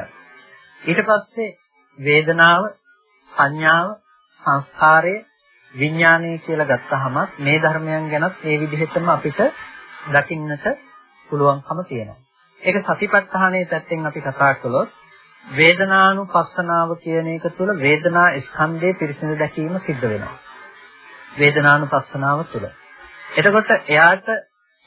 ඊට පස්සේ වේදනාව, සංඥාව, සංස්කාරය, විඥානය කියලා ගත්තහම මේ ධර්මයන් ගැනත් ඒ විදිහටම අපිට දකින්නට පුළුවන්කම තියෙනවා. ඒක සතිපට්ඨානයේ පැත්තෙන් අපි කතා කළොත් වේදනානුපස්සනාව කියන එක තුළ වේදනා ස්කන්ධයේ පිරිසිදු දැකීම සිද්ධ වෙනවා. වේදනානුපස්සනාව තුළ. එතකොට එයාට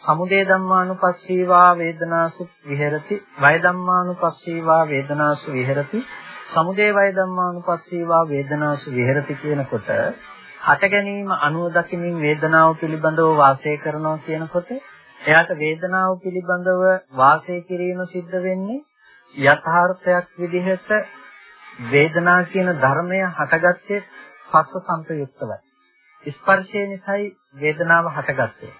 සමුදය ධම්මානුපස්සීවා වේදනාසු විහෙරති වය ධම්මානුපස්සීවා වේදනාසු විහෙරති සමුදය වය ධම්මානුපස්සීවා වේදනාසු විහෙරති කියනකොට හට ගැනීම අනුව දකිමින් වේදනාව පිළිබඳව වාසය කරනවා කියනකොට එයාට වේදනාව පිළිබඳව වාසය කිරීම සිද්ධ වෙන්නේ යථාර්ථයක් විදිහට වේදනා කියන ධර්මය හටගත්තේ පස්ස සංප්‍රයුක්තවයි. ස්පර්ශය නිසායි වේදනාව හටගත්තේ.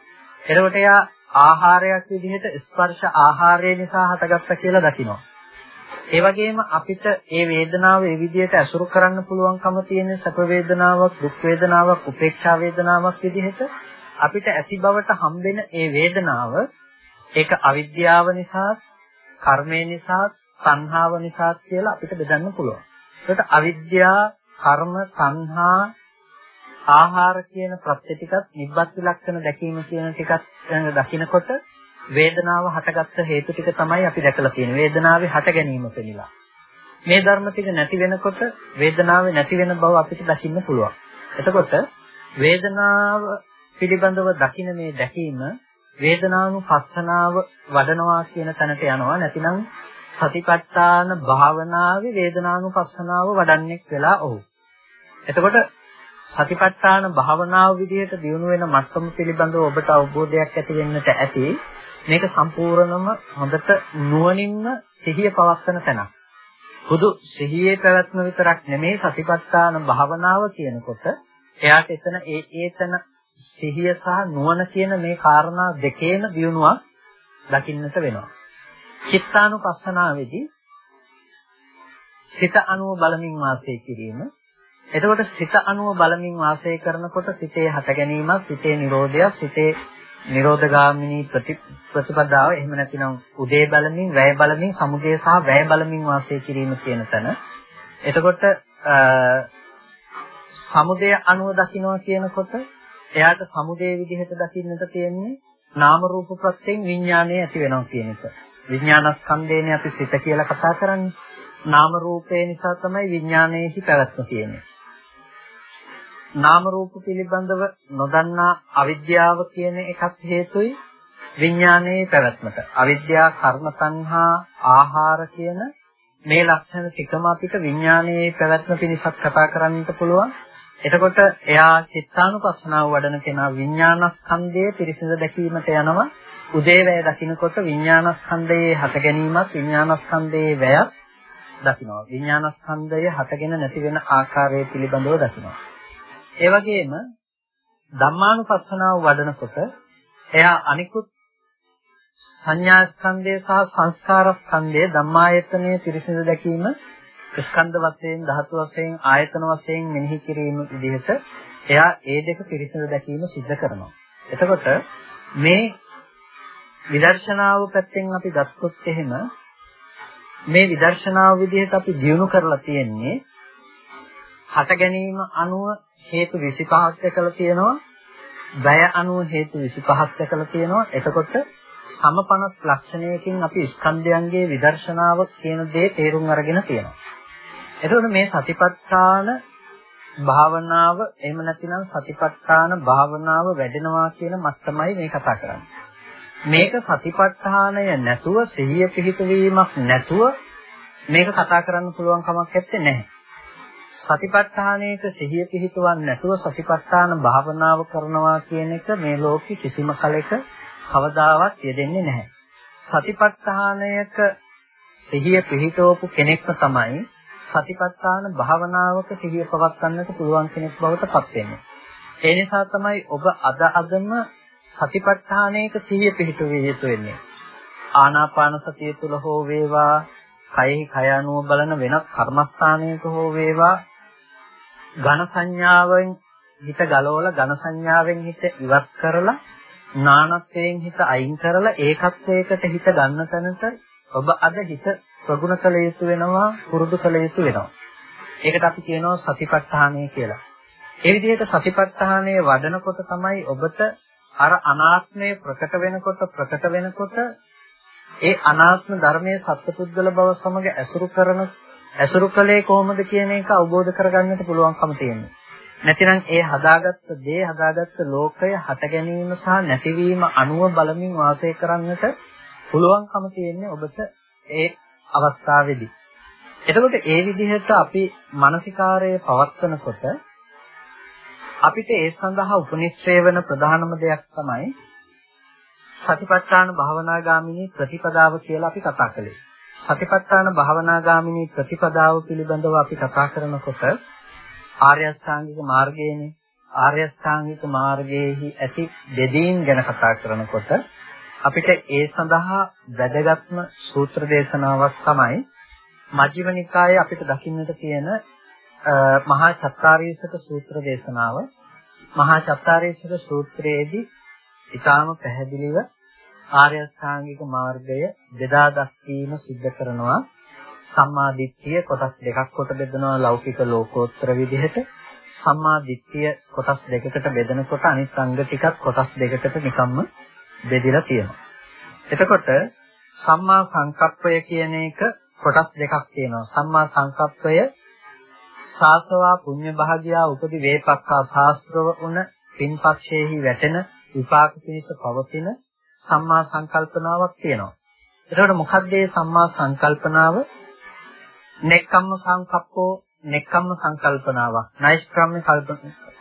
එතකොට එයා ආහාරයක් විදිහට ස්පර්ශ ආහාරය නිසා හටගත්තා කියලා දකිනවා. ඒ වගේම අපිට ඒ වේදනාව ඒ විදිහට අසුරු කරන්න පුළුවන්කම තියෙන සැප වේදනාවක්, දුක් වේදනාවක්, උපේක්ෂා වේදනාවක් විදිහට අපිට ඇති බවට හම්බෙන ඒ වේදනාව ඒක අවිද්‍යාව නිසා, කර්මය නිසා, සංහාව නිසා කියලා අපිට බෙදන්න පුළුවන්. ඒකට අවිද්‍යා, කර්ම, සංහා, ආහාර කියන ප්‍රත්‍ය ටිකත් නිබ්බත් ලක්ෂණ දැකීම කියන ටිකත් දකිනකොට වේදනාව හටගත්ත හේතු ටික තමයි අපි දැකලා තියෙන්නේ. වේදනාවේ හට ගැනීම පිළිලා. මේ ධර්ම ටික නැති වෙනකොට වේදනාවේ නැති වෙන බව අපිට දකින්න පුළුවන්. එතකොට වේදනාව පිළිබඳව දකින මේ දැකීම වේදනානුපස්සනාව වඩනවා කියන තැනට යනවා. නැතිනම් සතිපට්ඨාන භාවනාවේ වේදනානුපස්සනාව වඩන්නෙක් වෙලා ඔහු. එතකොට සතිපට්ඨාන භාවනාව විදිහට දියුණු වෙන මට්ටම පිළිබඳව ඔබට අවබෝධයක් ඇති වෙන්නට ඇති මේක සම්පූර්ණම හොඳට නුවණින්ම සිහිය පවත්වන තැනක්. හුදු සිහියේ පැවැත්ම විතරක් නෙමේ සතිපට්ඨාන භාවනාව කියනකොට එයාට එතන ඒ ඒතන සිහිය සහ නුවණ කියන මේ කාරණා දෙකේම දියුණුවක් දකින්නට වෙනවා. චිත්තානුපස්සනාවේදී සිත අනුව බලමින් වාසය කිරීම එතකොට සිත අනුව බලමින් වාසය කරනකොට සිතේ හට ගැනීමක් සිතේ නිරෝධයක් සිතේ නිරෝධගාමිනී ප්‍රතිපදාව එහෙම නැතිනම් උදේ බලමින් වැය බලමින් සමුදය සහ වැය බලමින් වාසය කිරීම කියන තැන එතකොට සමුදය අනුව දකින්නවා කියනකොට එයාට සමුදය විදිහට දකින්නට තියෙන්නේ නාම රූප ප්‍රත්‍යයෙන් විඥානය ඇති වෙනවා කියන එක. විඥානස්කන්ධේනේ අපි සිත කියලා කතා කරන්නේ. නාම රූපේ නිසා තමයි විඥානයේහි පැවැත්ම තියෙන්නේ. නාම රූප පිළිබඳව නොදන්නා අවිද්‍යාව කියන එකත් හේතුයි විඥානයේ පැවැත්මට. අවිද්‍යා කර්ම සංහා ආහාර කියන මේ ලක්ෂණ ටිකම අපිට විඥානයේ පැවැත්ම පිණිසත් කතා කරන්නට පුළුවන්. එතකොට එයා චිත්තානුපස්සනාව වඩන කෙනා විඥානස්කන්ධයේ පිරිසිදු දැකීමට යනවා. උදේවැය දකින්නකොට විඥානස්කන්ධයේ හට ගැනීමත් විඥානස්කන්ධයේ වැයත් දකිනවා. විඥානස්කන්ධය හටගෙන නැති වෙන ආකාරය පිළිබඳව දකිනවා. ඒ වගේම ධම්මානුපස්සනාව වඩනකොට එයා අනිකුත් සංඥා ස්කන්ධය සහ සංස්කාර ස්කන්ධය ධම්මායතනයේ පිරිසිදු දැකීම ස්කන්ධ වශයෙන් ධාතු වශයෙන් ආයතන වශයෙන් මෙනෙහි කිරීම විදිහට එයා ඒ දෙක පිරිසිදු දැකීම සිද්ධ කරනවා. එතකොට මේ විදර්ශනාව පැත්තෙන් අපි ගත්තොත් එහෙම මේ විදර්ශනාව විදිහට අපි දියුණු කරලා තියෙන්නේ හට ගැනීම අනුව හේතු 25ක් දැකලා තියෙනවා. බය අනුව හේතු 25ක් දැකලා තියෙනවා. එතකොට සමපනස් ලක්ෂණයකින් අපි ස්කන්ධයන්ගේ විදර්ශනාව කියන දේ තේරුම් අරගෙන තියෙනවා. එතකොට මේ සතිපට්ඨාන භාවනාව එහෙම නැතිනම් සතිපට්ඨාන භාවනාව වැඩෙනවා කියන මත්තමයි මේ කතා කරන්නේ. මේක සතිපට්ඨානය නැතුව සිහිය පිහිටවීමක් නැතුව මේක කතා කරන්න පුළුවන් කමක් නැත්තේ නැහැ. සතිපට්ඨානයක සිහිය පිහිටවන්නේ නැතුව සතිපට්ඨාන භාවනාව කරනවා කියන එක මේ ලෝකෙ කිසිම කලෙක කවදාවත් යෙදෙන්නේ නැහැ. සතිපට්ඨානයක සිහිය පිහිටවපු කෙනෙක්ම තමයි සතිපට්ඨාන භාවනාවක සිහිය පවත්වන්නට පුළුවන් කෙනෙක් බවට පත් වෙන්නේ. ඒ නිසා තමයි ඔබ අද අදම සතිපට්ඨානයක සිහිය පිහිටුවිය යුතු වෙන්නේ. ආනාපාන සතිය තුළ හෝ වේවා, කයෙහි කය අනුව බලන වෙනත් කර්මස්ථානයක හෝ වේවා, ඝන සංඥාවෙන් හිත ගලවලා ඝන සංඥාවෙන් හිත ඉවත් කරලා නානත්වයෙන් හිත අයින් කරලා ඒකත්වයකට හිත ගන්න තැනට ඔබ අද හිත ප්‍රගුණ කළ යුතු වෙනවා පුරුදු කළ යුතු වෙනවා. ඒකට අපි කියනවා සතිපට්ඨානය කියලා. ඒ විදිහට සතිපට්ඨානය වඩනකොට තමයි ඔබට අර අනාත්මය ප්‍රකට වෙනකොට ප්‍රකට වෙනකොට ඒ අනාත්ම ධර්මයේ සත්පුද්ගල බව සමග ඇසුරු කරන ඇසුරු කළේ කොහොමද කියන එක අවබෝධ කරගන්නට පුළුවන්කම තියෙනවා. නැතිනම් ඒ හදාගත්ත දේ හදාගත්ත ලෝකය හට ගැනීම සහ නැතිවීම අනුව බලමින් වාසය කරන්නට පුළුවන්කම තියෙන්නේ ඔබට ඒ අවස්ථාවේදී. එතකොට ඒ විදිහට අපි මානසිකාරය පවත්වනකොට අපිට ඒ සඳහා උපනිශ්‍රේ වෙන ප්‍රධානම දෙයක් තමයි සතිපට්ඨාන භාවනාගාමිනී ප්‍රතිපදාව කියලා අපි කතා කළේ. සතිපට්ඨාන භාවනාගාමිනී ප්‍රතිපදාව පිළිබඳව අපි කතා කරනකොට ආර්ය අෂ්ටාංගික මාර්ගයේනේ ආර්ය අෂ්ටාංගික මාර්ගයේහි ඇති දෙදීන් ගැන කතා කරනකොට අපිට ඒ සඳහා වැදගත්ම සූත්‍ර දේශනාවක් තමයි මජ්ක්‍ධිම නිකායේ අපිට දකින්නට තියෙන මහා චත්තාරීසක සූත්‍ර දේශනාව. මහා චත්තාරීසක සූත්‍රයේදී ඊටාම පැහැදිලිව ආර්ය අෂ්ටාංගික මාර්ගය බෙදා දක්වීම සිද්ධ කරනවා සම්මා දිට්ඨිය කොටස් දෙකක් කොට බෙදනවා ලෞකික ලෝකෝත්තර විදිහට සම්මා දිට්ඨිය කොටස් දෙකකට බෙදනකොට අනිත් අංග ටිකක් කොටස් දෙකකට නිකම්ම බෙදලා තියෙනවා. එතකොට සම්මා සංකප්පය කියන එක කොටස් දෙකක් තියෙනවා. සම්මා සංකප්පය සාසවා පුඤ්ඤ භාග්‍යා උපදි වේපක්ඛා ශාස්ත්‍රව උන පින්පක්ෂයේහි වැටෙන විපාක පිණිස පවතින සම්මා සංකල්පනාවක් තියෙනවා. එතකොට මොකක්ද මේ සම්මා සංකල්පනාව? නෙක්ඛම්ම සංකප්පෝ නෙක්ඛම්ම සංකල්පනාවක්. නෛෂ්ක්‍රම්‍ය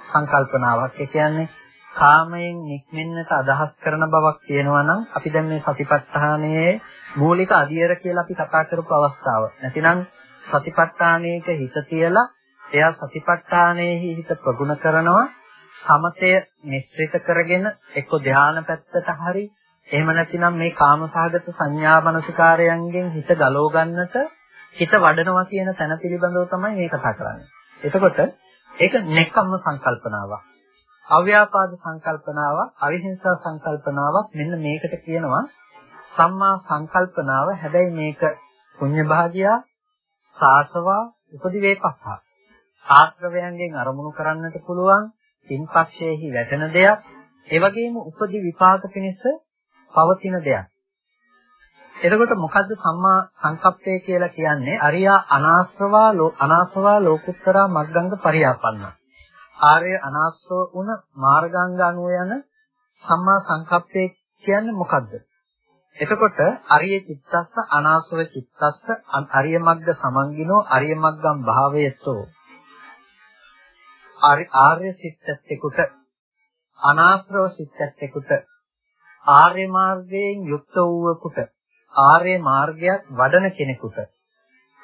සංකල්පනාවක්. ඒ කියන්නේ කාමයෙන් නික්මෙන්නට අදහස් කරන බවක් තියෙනවා නම් අපි දැන් මේ සතිපට්ඨානයේ මූලික අධියර කියලා අපි කතා කරපු අවස්ථාව. නැතිනම් සතිපට්ඨානයක හිත තියලා එයා සතිපට්ඨානයේ හිත ප්‍රගුණ කරනවා සමතය නිශ්චිත කරගෙන එක්ක ධානා පැත්තට හරි එහෙම නැතිනම් මේ කාමසහගත සංඥා මනසිකාරයන්ගෙන් හිත ගලව ගන්නට හිත වඩනවා කියන තැන පිළිබඳව තමයි මේ කතා කරන්නේ. එතකොට ඒක නෙක්ඛම්ම සංකල්පනාවක්. අව්‍යාපාද සංකල්පනාවක්, අවිහිංසා සංකල්පනාවක් මෙන්න මේකට කියනවා සම්මා සංකල්පනාව. හැබැයි මේක පුඤ්ඤ භාගියා, සාසවා, උපදිවේපස්සා. ආශ්‍රවයන්ගෙන් අරමුණු කරන්නට පුළුවන්, තින්පක්ෂයේහි වැටෙන දෙයක්, ඒ වගේම උපදි විපාක පිණිස පවතින දෙයක්. එතකොට මොකද්ද සම්මා සංකප්පය කියලා කියන්නේ? අරියා අනාශ්‍රවා අනාශ්‍රවා ලෝකුත්තරා මග්ගංග පරියාපන්න. ආර්ය අනාශ්‍රව වුණ මාර්ගාංග අනුව යන සම්මා සංකප්පය කියන්නේ මොකද්ද? එතකොට අරිය චිත්තස්ස අනාසව චිත්තස්ස අරිය මග්ග සමන්ගිනෝ අරිය මග්ගම් භාවයතෝ ආර්ය සිත්තෙකුට අනාශ්‍රව සිත්තෙකුට ආර්ය මාර්ගයෙන් යුක්ත වූවෙකුට ආර්ය මාර්ගයක් වඩන කෙනෙකුට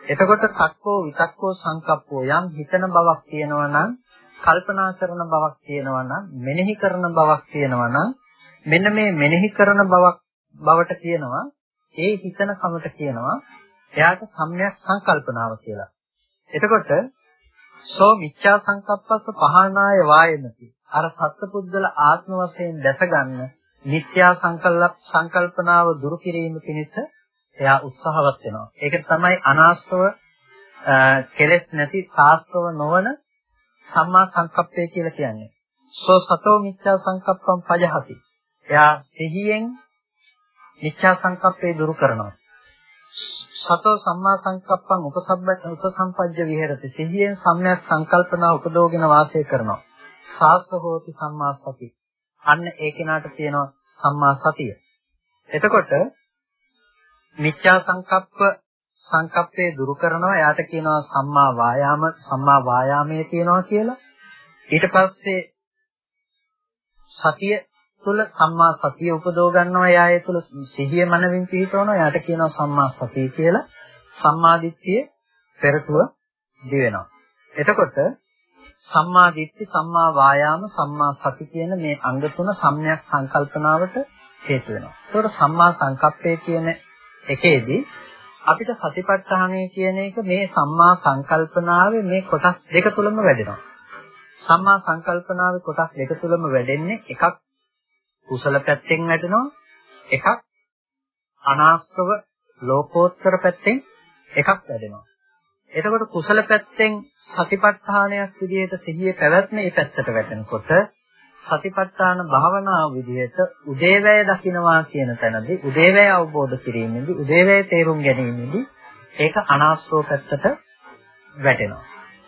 එතකොට කක්කෝ විතක්කෝ සංකප්පෝ යම් හිතන බවක් තියෙනවා නම් කල්පනා කරන බවක් තියෙනවා නම් මෙනෙහි කරන බවක් තියෙනවා නම් මෙන්න මේ මෙනෙහි කරන බවක් බවට කියනවා ඒ හිතන කමට කියනවා එයාට සම්‍යක් සංකල්පනාව කියලා. එතකොට සෝ මිච්ඡා සංකප්පස්ස පහනාය වායනති. අර සත්පුද්ගල ආත්ම වශයෙන් දැසගන්න මිත්‍යා සංකල්ප සංකල්පනාව දුරු කිරීම පිණිස එයා උත්සාහවත් වෙනවා. ඒක තමයි අනාස්තව කෙලෙස් නැති සාස්ත්‍රව නොවන සම්මා සංකප්පය කියලා කියන්නේ. සෝ සතෝ මිච්ඡා සංකප්පම් පජහති. එයා සිහියෙන් මිච්ඡා සංකප්පේ දුරු කරනවා. සතෝ සම්මා සංකප්පං උපසබ්බ උපසම්පජ්ජ විහෙරති. සිහියෙන් සම්‍යක් සංකල්පනා උපදෝගෙන වාසය කරනවා. සාස්ස හෝති සම්මා සති. අන්න ඒ කෙනාට තියෙනවා සම්මා සතිය. එතකොට මිච්ඡා සංකප්ප සංකප්පේ දුරු කරනවා. එයාට කියනවා සම්මා වායාම සම්මා වායාමයේ තියනවා කියලා. ඊට පස්සේ සතිය තුළ සම්මා සතිය උපදව ගන්නවා. එයා ඒ තුළ සිහිය මනවින් පිහිටවනවා. එයාට කියනවා සම්මා සතිය කියලා. සම්මා දිට්ඨිය පෙරටුව දිවෙනවා. එතකොට සම්මා දිට්ඨි සම්මා වායාම සම්මා සති කියන මේ අංග තුන සම්‍යක් සංකල්පනාවට හේතු වෙනවා එතකොට සම්මා සංකප්පය කියන එකේදී අපිට සතිපට්ඨානය කියන එක මේ සම්මා සංකල්පනාවේ මේ කොටස් දෙක තුලම වැඩෙනවා. සම්මා සංකල්පනාවේ කොටස් දෙක තුලම වැඩෙන්නේ එකක් කුසල පැත්තෙන් වැඩෙනවා එකක් අනාස්‍රව ලෝකෝත්තර පැත්තෙන් එකක් වැඩෙනවා. එතකොට කුසල පැත්තෙන් සතිපට්ඨානයක් විදිහට සිහියේ පැවැත්ම මේ පැත්තට වැටෙනකොට සතිපට්ඨාන භාවනාව විදිහට උදේවැය දකින්නවා කියන තැනදී උදේවැය අවබෝධ කිරීමේදී උදේවැය තේරුම් ගැනීමේදී ඒක අනාස්රෝ පැත්තට වැටෙනවා.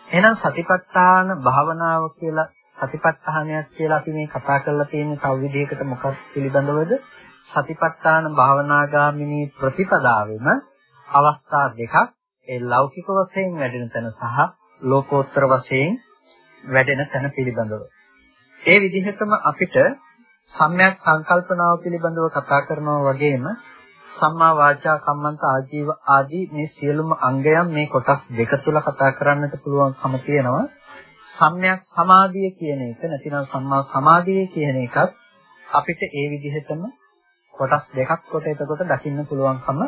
එහෙනම් සතිපට්ඨාන භාවනාව කියලා සතිපට්ඨානයක් කියලා අපි මේ කතා කරලා තියෙන තව විදිහකට මොකක් පිළිබඳවද? සතිපට්ඨාන භාවනාගාමිනී ප්‍රතිපදාවෙම අවස්ථා දෙකක් ඒ ලෞකික වශයෙන් වැඩෙන තැන සහ ලෝකෝත්තර වශයෙන් වැඩෙන තැන පිළිබඳව. ඒ විදිහටම අපිට සම්‍යක් සංකල්පනාව පිළිබඳව කතා කරනවා වගේම සම්මා වාචා කම්මන්ත ආජීව ආදී මේ සියලුම අංගයන් මේ කොටස් දෙක තුල කතා කරන්නට පුළුවන්කම තියෙනවා සම්‍යක් සමාධිය කියන එක නැතිනම් සම්මා සමාධිය කියන එකත් අපිට ඒ විදිහටම කොටස් දෙකක් කොට එතකොට දකින්න පුළුවන්කම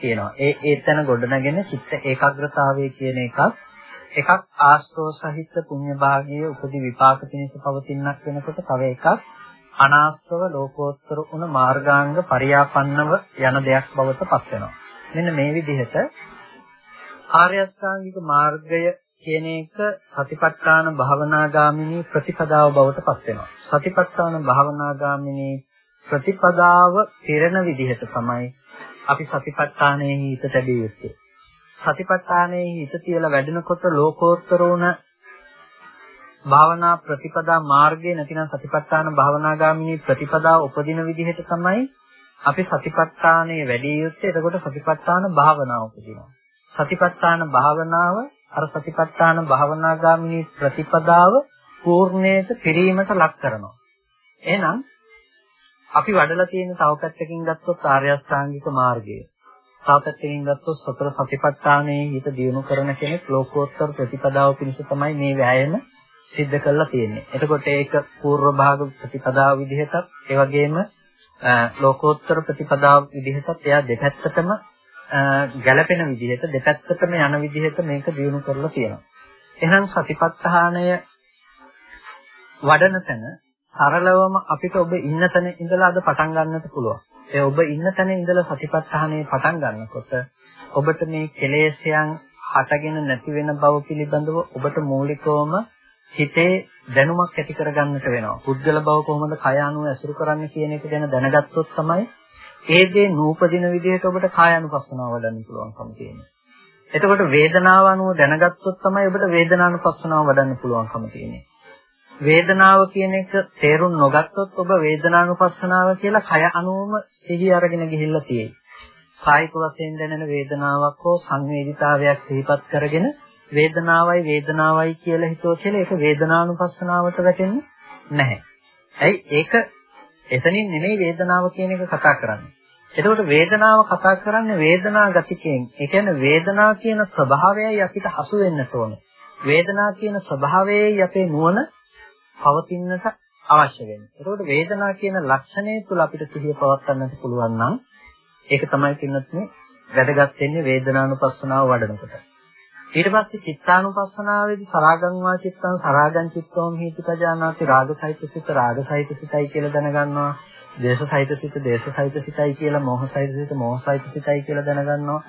තියෙනවා ඒ ඒතන ගොඩනගෙන චිත්ත ඒකාග්‍රතාවය කියන එකත් එකක් ආශ්‍රව සහිත පුණ්‍ය භාගයේ උපදි විපාක පිණිස පවතිනක් වෙනකොට තව එකක් අනාශ්‍රව ලෝකෝත්තර වුණ මාර්ගාංග පරියාපන්නව යන දෙයක් බවට පත් වෙනවා. මෙන්න මේ විදිහට ආර්ය අෂ්ටාංගික මාර්ගය කියන එක සතිපට්ඨාන භාවනාගාමිනී ප්‍රතිපදාව බවට පත් වෙනවා. සතිපට්ඨාන භාවනාගාමිනී ප්‍රතිපදාව පිරෙන විදිහට තමයි අපි සතිපට්ඨානයේ හිත තැබිය යුත්තේ. සතිපට්ඨානයේ හිත තියලා වැඩෙනකොට ලෝකෝත්තර වුණ භාවනා ප්‍රතිපදා මාර්ගයේ නැතිනම් සතිපට්ඨාන භාවනාගාමිනී ප්‍රතිපදාව උපදින විදිහට තමයි අපි සතිපට්ඨානයේ වැඩි යුත්තේ. එතකොට සතිපට්ඨාන භාවනාව උපදිනවා. සතිපට්ඨාන භාවනාව අර සතිපට්ඨාන භාවනාගාමිනී ප්‍රතිපදාව පූර්ණයට පිරීමට ලක් කරනවා. එහෙනම් අපි වඩලා තියෙන තව පැත්තකින් ගත්තොත් ආර්ය අෂ්ටාංගික මාර්ගය. තාපත්තකින් ගත්තොත් සතර සතිපට්ඨානයේ හිත දියුණු කරන කෙනෙක් ලෝකෝත්තර ප්‍රතිපදාව පිණිස තමයි මේ වෑයම සිද්ධ කරලා තියෙන්නේ. එතකොට ඒක పూర్ව භාග ප්‍රතිපදාව විදිහටත් ඒ වගේම ලෝකෝත්තර ප්‍රතිපදාව විදිහටත් එයා දෙපැත්තටම ගැළපෙන විදිහට දෙපැත්තටම යන විදිහට මේක දියුණු කරලා තියෙනවා. එහෙනම් සතිපට්ඨානය වඩන තැන සරලවම අපිට ඔබ ඉන්න තැන ඉඳලා අද පටන් ගන්නට පුළුවන්. ඒ ඔබ ඉන්න තැන ඉඳලා සතිපට්ඨානය පටන් ගන්නකොට ඔබට මේ කෙලෙස්යන් හටගෙන නැති වෙන බව පිළිබඳව ඔබට මූලිකවම හිතේ දැනුමක් ඇති කරගන්නට වෙනවා. පුද්ගල බව කොහොමද කය අනුව ඇසුරු කරන්නේ කියන එක ගැන දැනගත්තොත් තමයි ඒ දේ නූපදින විදිහට ඔබට කායानुපස්සනාව වඩන්න පුළුවන්කම තියෙන්නේ. එතකොට වේදනාව අනුව දැනගත්තොත් තමයි ඔබට වේදනානුපස්සනාව වඩන්න පුළුවන්කම තියෙන්නේ. වේදනාව කියන එක තේරුම් නොගත්තොත් ඔබ වේදනානුපස්සනාව කියලා කය අනුවම සිහි අරගෙන ගිහිල්ලා තියෙයි. කායික වශයෙන් දැනෙන වේදනාවක් හෝ සංවේදීතාවයක් සිහිපත් කරගෙන වේදනාවයි වේදනාවයි කියලා හිතුව කියලා ඒක වේදනානුපස්සනාවට වැටෙන්නේ නැහැ. ඇයි ඒක එතනින් නෙමෙයි වේදනාව කියන එක කතා කරන්නේ. එතකොට වේදනාව කතා කරන්නේ වේදනා ගතිකයෙන්. ඒ කියන්නේ වේදනා කියන ස්වභාවයයි අපිට හසු වෙන්නට ඕනේ. වේදනා කියන ස්වභාවයයි අපේ නුවණ පවතින්නට අවශ්‍ය වෙන්නේ. එතකොට වේදනා කියන ලක්ෂණය තුල අපිට සිහිය පවත්වන්නට පුළුවන් නම් ඒක තමයි පින්නත්නේ වැදගත් වෙන්නේ වේදනානුපස්සනාව වඩනකොට. ඊට පස්සේ චිත්තානුපස්සනාවේදී සරාගං වා චිත්තං සරාගං චිත්තෝම් හේතුපජානාති රාගසහිත සිත රාගසහිත සිතයි කියලා දැනගන්නවා. දේශසහිත සිත දේශසහිත සිතයි කියලා මොහසහිත සිත මොහසහිත සිතයි කියලා දැනගන්නවා.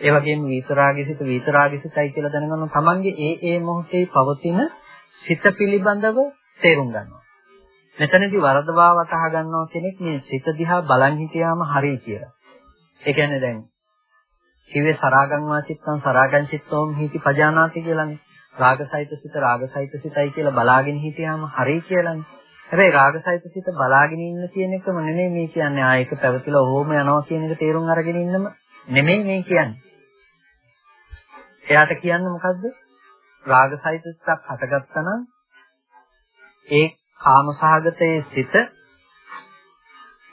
ඒ වගේම විතරාගී සිත විතරාගී සිතයි කියලා දැනගන්නවා. Tamange ඒ ඒ මොහොතේ පවතින සිත පිළිබඳව තේරුම් ගන්නවා. මෙතනදී වරදවා වටහා ගන්නවා කෙනෙක් මේ සිත දිහා බලන් හිටියාම හරි කියලා. ඒ කියන්නේ දැන් කිව්වේ සරාගං වාචිත්තං සරාගං චිත්තෝම් හීති පජානාති කියලානේ. රාගසහිත සිත රාගසහිත සිතයි කියලා බලාගෙන හිටියාම හරි කියලානේ. හැබැයි රාගසහිත සිත බලාගෙන ඉන්න කියන එකම නෙමෙයි මේ කියන්නේ. ආ ඒක පැවතිලා ඕම යනවා කියන එක තේරුම් අරගෙන ඉන්නම නෙමෙයි මේ කියන්නේ. එයාට කියන්නේ මොකද්ද? රාගසහිත සිතක් හටගත්තා නම් ඒ කාමසහගතයේ සිත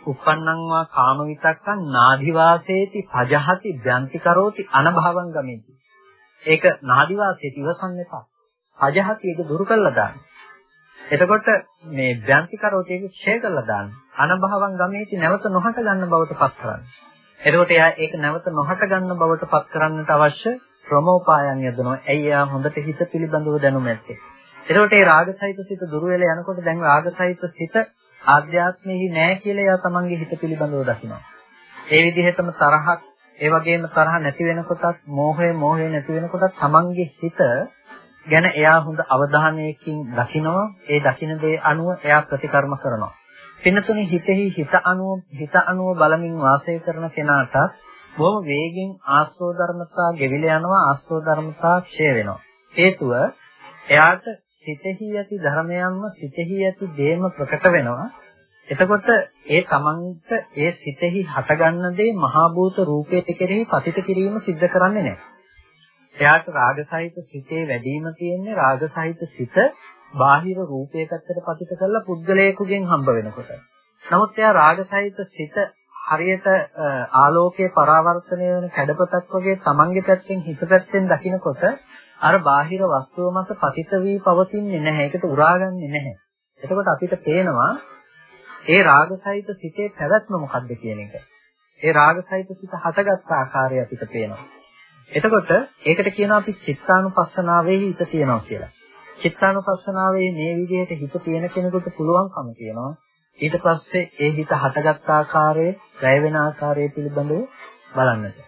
uppannං වා කාම විතක්කං නාදි වාසේති පජහති ධ්‍යාන්ති කරෝති අනභවං ගමේති. ඒක නාදි වාසේති ඉවසන්න එපා. පජහති ඒක දුරු කළා දාන්න. එතකොට මේ ධ්‍යාන්ති කරෝති ඒක ක්ෂය කළා දාන්න. අනභවං ගමේති නැවත නොහට ගන්න බවට පත් කරන්න. එතකොට එයා ඒක නැවත නොහට ගන්න බවට පත් කරන්නට අවශ්‍ය ක්‍රමෝපායන් යදනවා. ඇයි එයා හොඳට හිත පිළිබඳව දැනුම ඇත්තේ. එතකොට මේ රාගසහිත සිත දුර වෙලා යනකොට දැන් රාගසහිත සිත ආධ්‍යාත්මෙහි නෑ කියලා එයා තමන්ගේ හිත පිළිබඳව දකිනවා. ඒ විදිහටම තරහක් ඒ වගේම තරහ නැති වෙනකොටත් මෝහය මෝහය නැති වෙනකොටත් තමන්ගේ හිත ගැන එයා හොඳ අවධානයකින් දකිනවා. ඒ දකින දේ අනුව එයා ප්‍රතිකර්ම කරනවා. පින්නතුනේ හිතෙහි හිත අනුව හිත අනුව බලමින් වාසය කරන කෙනාට බොහොම වේගෙන් ආස්වාද ධර්මතා ගෙවිල යනවා ආස්වාද ධර්මතා ක්ෂය වෙනවා. හේතුව එයාට සිතෙහි ඇති ධර්මයන්ම සිතෙහි ඇති දේම ප්‍රකට වෙනවා. එතකොට ඒ තමන්ට ඒ සිතෙහි හටගන්න දේ මහා භූත රූපයට කෙරෙහි පතිත කිරීම සිද්ධ කරන්නේ නැහැ. එයාට රාගසහිත සිතේ වැඩිම තියෙන්නේ රාගසහිත සිත බාහිර රූපයේ පැත්තට පතිත කරලා පුද්ගලයෙකුගෙන් හම්බ වෙනකොට. නමුත් එයා රාගසහිත සිත හරියට ආලෝකයේ පරාවර්තනය වෙන කැඩපතක් වගේ තමන්ගේ පැත්තෙන් හිත පැත්තෙන් දකිනකොට අර බාහිර වස්තුව මත පතිත වී පවතින්නේ නැහැ. ඒකට උරාගන්නේ නැහැ. එතකොට අපිට පේනවා ඒ රාගසහිත සිතේ පැවැත්ම මොකක්ද කියන එක. ඒ රාගසහිත සිත හටගත් ආකාරය අපිට පේනවා. එතකොට ඒකට කියනවා අපි චිත්තානුපස්සනාවේ හිත තියනවා කියලා. චිත්තානුපස්සනාවේ මේ විදිහට හිත තියෙන කෙනෙකුට පුළුවන්කම තියෙනවා. ඊට පස්සේ ඒ හිත හටගත් ආකාරය, වැය වෙන ආකාරය පිළිබඳව බලන්නට.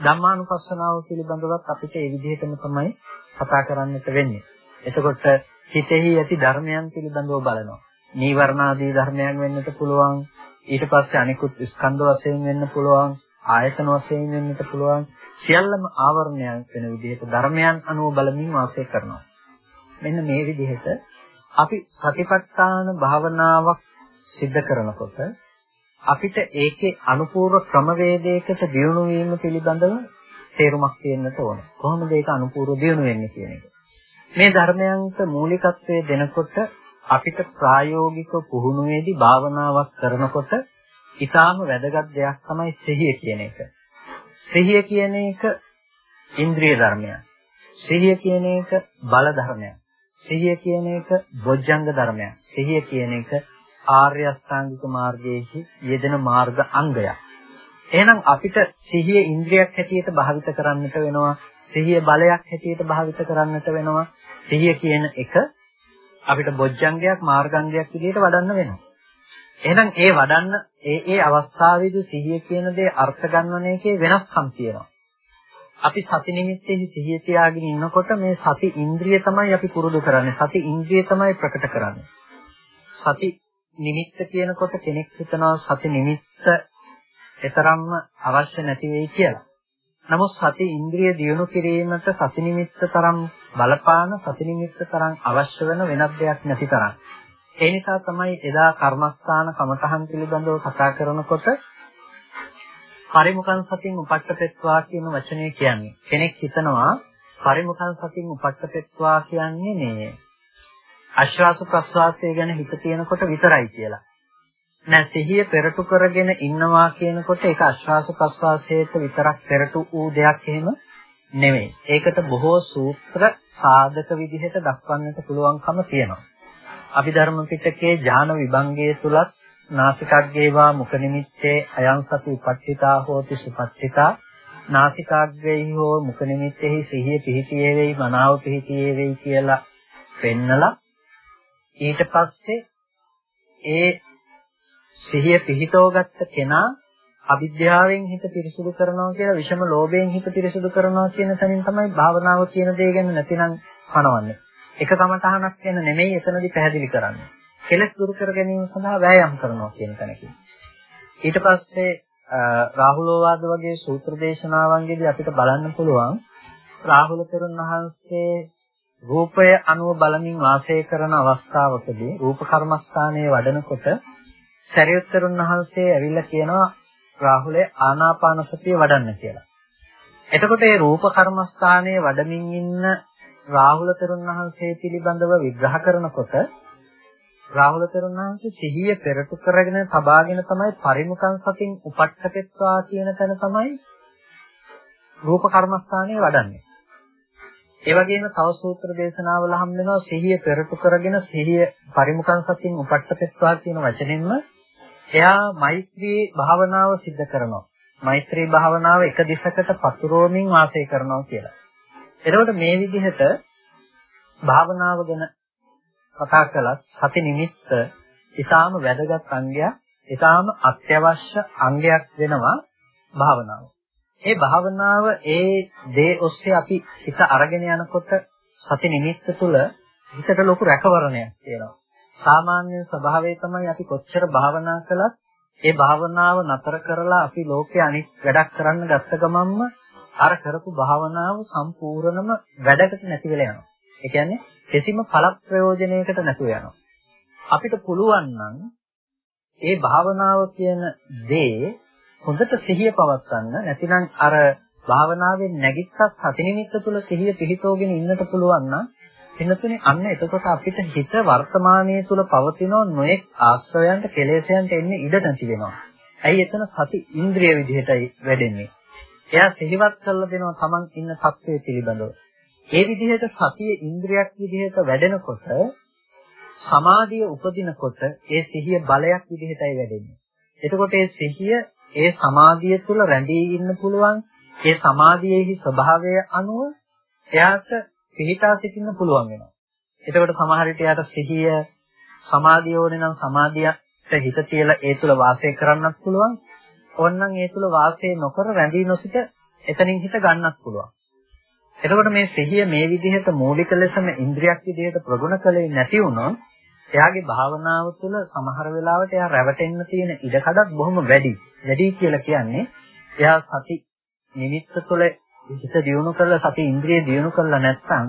ධම්මානුපස්සනාව පිළිබඳවත් අපිට ඒ විදිහටම තමයි කතා කරන්නට වෙන්නේ. එතකොට හිතෙහි ඇති ධර්මයන් පිළිබඳව බලනවා. නීවරණාදී ධර්මයන් වෙන්නට පුළුවන්. ඊට පස්සේ අනිකුත් ස්කන්ධ වශයෙන් වෙන්න පුළුවන්. ආයතන වශයෙන් වෙන්නට පුළුවන්. සියල්ලම ආවරණයක් වෙන විදිහට ධර්මයන් අනුව බලමින් වාසය කරනවා. මෙන්න මේ විදිහට අපි සතිපට්ඨාන භාවනාවක් සිද්ධ කරනකොට අපිට ඒකේ අනුපූර්ව ක්‍රමවේදයකට දියුණු වීම පිළිබඳව තේරුමක් තියෙන්නට ඕන. කොහොමද ඒක අනුපූර්ව දියුණු වෙන්නේ කියන එක. මේ ධර්මයන්ට මූලිකත්වයේ දෙනකොට අපිට ප්‍රායෝගික පුහුණුවේදී භාවනාවක් කරනකොට ඊටාම වැදගත් දෙයක් තමයි සිහිය කියන එක. සිහිය කියන එක ඉන්ද්‍රිය ධර්මයක්. සිහිය කියන එක බල ධර්මයක්. සිහිය කියන එක බොජ්ජංග ධර්මයක්. සිහිය කියන එක ආර්ය අෂ්ටාංගික මාර්ගයේ යෙදෙන මාර්ග අංගයක්. එහෙනම් අපිට සිහිය ඉන්ද්‍රියක් හැටියට භාවිත කරන්නට වෙනවා. සිහිය බලයක් හැටියට භාවිත කරන්නට වෙනවා. සිහිය කියන එක අපිට බොජ්ජංගයක් මාර්ගංගයක් විදිහට වඩන්න වෙනවා. එහෙනම් ඒ වඩන්න ඒ ඒ අවස්ථාවේදී සිහිය කියන දේ අර්ථ ගන්නන එකේ වෙනස්කම් තියෙනවා. අපි සති නිමිත්තේ සිහිය තියාගෙන ඉන්නකොට මේ සති ඉන්ද්‍රිය තමයි අපි පුරුදු කරන්නේ. සති ඉන්ද්‍රිය තමයි ප්‍රකට කරන්නේ. සති නිමිත්ත කියනකොට කෙනෙක් හිතනවා සති නිමිත්ත එතරම්ම අවශ්‍ය නැති වෙයි කියලා. නමුත් සති ඉන්ද්‍රිය දියුණු කිරීමට සති නිමිත්ත තරම් බලපාන සතිනිමිත්ත තරම් අවශ්‍ය වෙන වෙනත් දෙයක් නැති තරම්. ඒ නිසා තමයි එදා කර්මස්ථාන කමතහන් පිළිබඳව කතා කරනකොට පරිමුඛං සතින් උපට්ඨපෙත්වා කියන වචනේ කියන්නේ. කෙනෙක් හිතනවා පරිමුඛං සතින් උපට්ඨපෙත්වා කියන්නේ මේ ආශ්වාස ප්‍රශ්වාසය ගැන හිත තියෙනකොට විතරයි කියලා. නෑ සිහිය පෙරටු කරගෙන ඉන්නවා කියනකොට ඒක ආශ්වාස ප්‍රශ්වාසයට විතරක් පෙරටු වූ දෙයක් එහෙම නෙමෙයි. ඒකට බොහෝ සූත්‍ර සාධක විදිහට දක්වන්නට පුළුවන්කම තියෙනවා. අභිධර්ම පිටකයේ ඥාන විභංගයේ තුලත් නාසිකග්ගේවා මුඛ නිමිත්තේ අයං සති උපට්ඨිතා හෝති සුපට්ඨිතා නාසිකාග්‍රේහි හෝ මුඛ නිමිත්තේහි සිහිය පිහිටියේ වෙයි මනාව පිහිටියේ වෙයි කියලා පෙන්නලා ඊට පස්සේ ඒ සිහිය පිහිටවගත්ත කෙනා අවිද්‍යාවෙන් හිත පිරිසුදු කරනවා කියලා විෂම ලෝභයෙන් හිත පිරිසුදු කරනවා කියන තැනින් තමයි භාවනාව කියන දේ ගැන නැතිනම් පනවන්නේ. එක කමතහනක් කියන නෙමෙයි එතනදී පැහැදිලි කරන්නේ. කෙලස් දුරු කර ගැනීම සඳහා වෑයම් කරනවා කියන තැනකින්. ඊට පස්සේ රාහුලෝවාද වගේ සූත්‍ර දේශනාවන්ගෙදී අපිට බලන්න පුළුවන් රාහුල තෙරුන් වහන්සේ රූපය අනුව බලමින් වාසය කරන අවස්ථාවකදී රූප කර්මස්ථානයේ වඩනකොට සරියුත්තරුන් වහන්සේ ඇවිල්ලා කියනවා රාහුලේ ආනාපාන සතිය වඩන්න කියලා. එතකොට මේ රූප කර්මස්ථානයේ වඩමින් ඉන්න රාහුල තෙරුන් වහන්සේ පිළිබඳව විග්‍රහ කරනකොට රාහුල තෙරුන් වහන්සේ සිහිය පෙරටු කරගෙන තබාගෙන තමයි පරිමුඛං සතින් උපට්ඨකෙත්වා කියන තැන තමයි රූප කර්මස්ථානයේ වඩන්නේ. ඒ වගේම තව සූත්‍ර දේශනාවල හම් වෙනවා සිහිය පෙරටු කරගෙන සිහිය පරිමුඛං සතින් උපට්ඨකෙත්වා කියන වචනෙන්ම එයා මෛත්‍රී භාවනාව સિદ્ધ කරනවා. මෛත්‍රී භාවනාව එක දිශකට පතුරවමින් වාසය කරනවා කියලා. එතකොට මේ විදිහට භාවනාව ගැන කතා කළත් සති නිමිත්ත ඊටාම වැදගත් අංගයක්, ඊටාම අත්‍යවශ්‍ය අංගයක් වෙනවා භාවනාව. ඒ භාවනාව ඒ දේ ඔස්සේ අපි හිත අරගෙන යනකොට සති නිමිත්ත තුළ හිතට ලොකු රැකවරණයක් තියෙනවා. සාමාන්‍ය ස්වභාවය තමයි අපි කොච්චර භාවනා කළත් ඒ භාවනාව නතර කරලා අපි ලෝකේ අනිත් වැඩක් කරන්න ගත්ත ගමන්ම අර කරපු භාවනාව සම්පූර්ණම වැඩකට නැති වෙලා යනවා. ඒ කියන්නේ කිසිම ඵල ප්‍රයෝජනයකට නැතුව යනවා. අපිට පුළුවන් නම් ඒ භාවනාව කියන දේ හොඳට සිහිය පවත්වන්න නැතිනම් අර භාවනාවෙන් නැගිට්ට සති නිමිත්ත තුල සිහිය පිහිටෝගෙන ඉන්නට පුළුවන් නම් එනතුනේ අන්න එතකොට අපිට හිත වර්තමානයේ තුල පවතින නොඑක් ආශ්‍රයයන්ට කෙලෙසයන්ට එන්නේ ඉඩ නැති වෙනවා. ඇයි එතන සති ඉන්ද්‍රිය විදිහටයි වැඩෙන්නේ. එයා සිහිවත් කරලා දෙනවා Taman ඉන්න තත්ත්වයේ පිළිබඳව. ඒ විදිහට සතිය ඉන්ද්‍රියක් විදිහට වැඩෙනකොට සමාධිය උපදිනකොට ඒ සිහිය බලයක් විදිහටයි වැඩෙන්නේ. එතකොට ඒ සිහිය ඒ සමාධිය තුළ රැඳී ඉන්න පුළුවන් ඒ සමාධියේහි ස්වභාවය අනුව එයාට පිළිටා සිටින්න පුළුවන් වෙනවා. එතකොට සමහර විට එයාට සිහිය සමාධිය ඕනේ නම් සමාධියට හිත තියලා ඒ තුළ වාසය කරන්නත් පුළුවන්. ඕනනම් ඒ තුළ වාසය නොකර රැඳී නොසිට එතනින් හිත ගන්නත් පුළුවන්. එතකොට මේ සිහිය මේ විදිහට මූලික ලෙසම ඉන්ද්‍රියක් විදිහට ප්‍රගුණ කළේ නැති වුණොත් එයාගේ භාවනාව තුළ සමහර වෙලාවට එයා රැවටෙන්න තියෙන ඉඩකඩක් බොහොම වැඩි. වැඩි කියලා කියන්නේ එයා සති නිමිත්ත තුළ හිත දියුණු කරලා සති ඉන්ද්‍රිය දියුණු කරලා නැත්නම්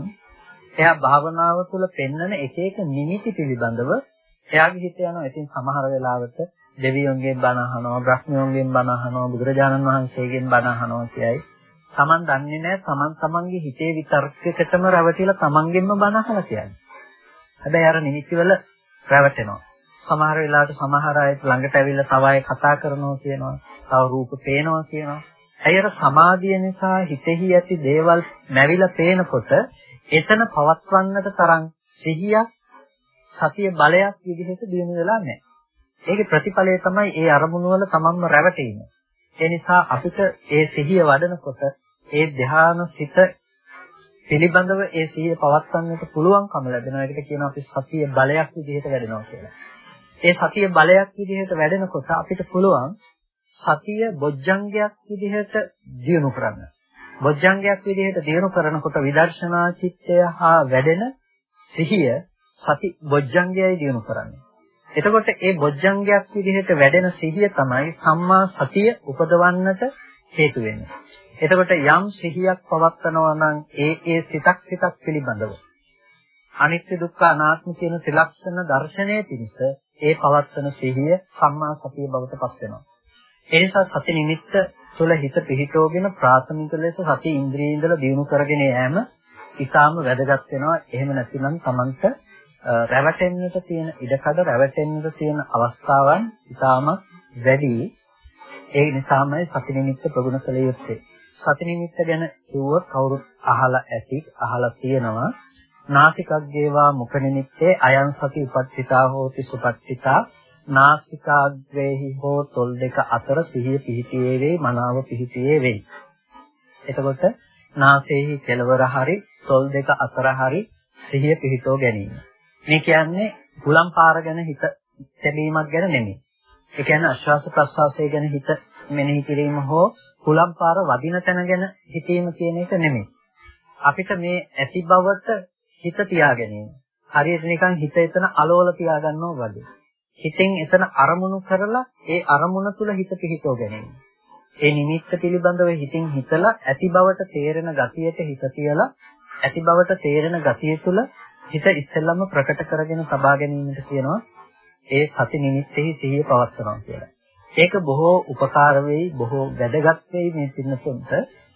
එයා භාවනාව තුළ පෙන්නන එක එක නිමිති පිළිබඳව එයාගේ හිත යනවා. ඉතින් සමහර වෙලාවට දෙවියන්ගෙන් බණ අහනවා, බ්‍රහ්මයන්ගෙන් බණ අහනවා, බුදුරජාණන් වහන්සේගෙන් බණ අහනවා කියයි. Taman දන්නේ නැහැ Taman Tamanගේ හිතේ විතර්කයකටම රැවටිලා Tamanගෙන්ම බන අහලා කියන්නේ. හැබැයි අර නිමිතිවල රැවටෙනවා. සමහර වෙලාවට සමහර අය ළඟට ඇවිල්ලා තව අය කතා කරනවා කියනවා. තව රූප පේනවා කියනවා. ඇයි අර සමාධිය නිසා හිතෙහි ඇති දේවල් නැවිලා පේනකොට එතන පවත්වන්නට තරම් සිහියක් සතිය බලයක් විදිහට දිනු වෙලා නැහැ. ඒකේ ප්‍රතිඵලය තමයි ඒ අරමුණු වල තමන්ම රැවටීම. ඒ නිසා අපිට ඒ සිහිය වඩනකොට ඒ ධ්‍යාන සිත පිළිබඳව ඒ සිහිය පවත්වන්නට පුළුවන්කම ලැබෙනවා. ඒකට කියනවා අපි සතිය බලයක් විදිහට වැඩෙනවා කියලා. ඒ සතිය බලයක් විදිහට වැඩෙනකොට අපිට පුළුවන් සතිය බොජ්ජංගයක් විදිහට දියුණු කරන්න. බොජ්ජංගයක් විදිහට දියුණු කරනකොට විදර්ශනා චිත්තය හා වැඩෙන සිහිය සති බොජ්ජංගයයි දියුණු කරන්නේ. එතකොට ඒ බොජ්ජංගයක් විදිහට වැඩෙන සිහිය තමයි සම්මා සතිය උපදවන්නට හේතු වෙන්නේ. එතකොට යම් සිහියක් පවත්නවා නම් ඒ ඒ සිතක් සිතක් පිළිබඳව අනිත්‍ය දුක්ඛ අනාත්ම කියන ත්‍රිලක්ෂණ දර්ශනය පිණිස ඒ පවත්වන සිහිය සම්මා සතිය බවට පත් වෙනවා. ඒ නිසා සති නිමිත්ත තුළ හිත පිහිටෝගෙන ප්‍රාථමික ලෙස සති ඉන්ද්‍රිය ඉඳලා දිනු කරගෙන යෑම ඊටාම වැදගත් වෙනවා. එහෙම නැතිනම් Tamanට රැවටෙන්නට තියෙන ඉඩකඩ රැවටෙන්නට තියෙන අවස්ථාවන් ඊටාම වැඩි. ඒ නිසාමයි සති නිමිත්ත ප්‍රගුණ කළ යුත්තේ. සති නිමිත්ත ගැන කිව්වොත් කවුරුත් අහලා ඇති අහලා තියෙනවා. නාසිකග්ගේවා මුඛ නිමිත්තේ අයං සති උපට්ඨිතා හෝති සුපට්ඨිතා නාසිකාග්‍රේහි හෝ තොල් දෙක අතර සිහිය පිහිටියේ වෙයි මනාව පිහිටියේ වෙයි. එතකොට නාසයේහි කෙළවර හරි තොල් දෙක අතර හරි සිහිය පිහිටෝ ගැනීම. මේ කියන්නේ හුලම් පාර ගැන හිත තැබීමක් ගැන නෙමෙයි. ඒ කියන්නේ ආශ්වාස ප්‍රශ්වාසය ගැන හිත මෙනෙහි කිරීම හෝ හුලම් පාර වදින තැන ගැන හිතීම කියන එක නෙමෙයි. අපිට මේ ඇති බවට හිත තියා ගැනීම. හරියට නිකන් හිත එතන අලෝල තියාගන්නවා වගේ. හිතෙන් එතන අරමුණු කරලා ඒ අරමුණ තුල හිත පිහිටව ගැනීම. ඒ නිමිත්ත පිළිබඳව හිතින් හිතලා ඇති බවට තේරෙන ගතියට හිත තියලා ඇති බවට තේරෙන ගතිය තුල හිත ඉස්සෙල්ලම ප්‍රකට කරගෙන තබා ගැනීමට කියනවා ඒ සති නිමිත්තෙහි සිහිය පවත්වනවා කියලා. ඒක බොහෝ උපකාර වෙයි බොහෝ වැදගත් වෙයි මේ පින්නතුන්ට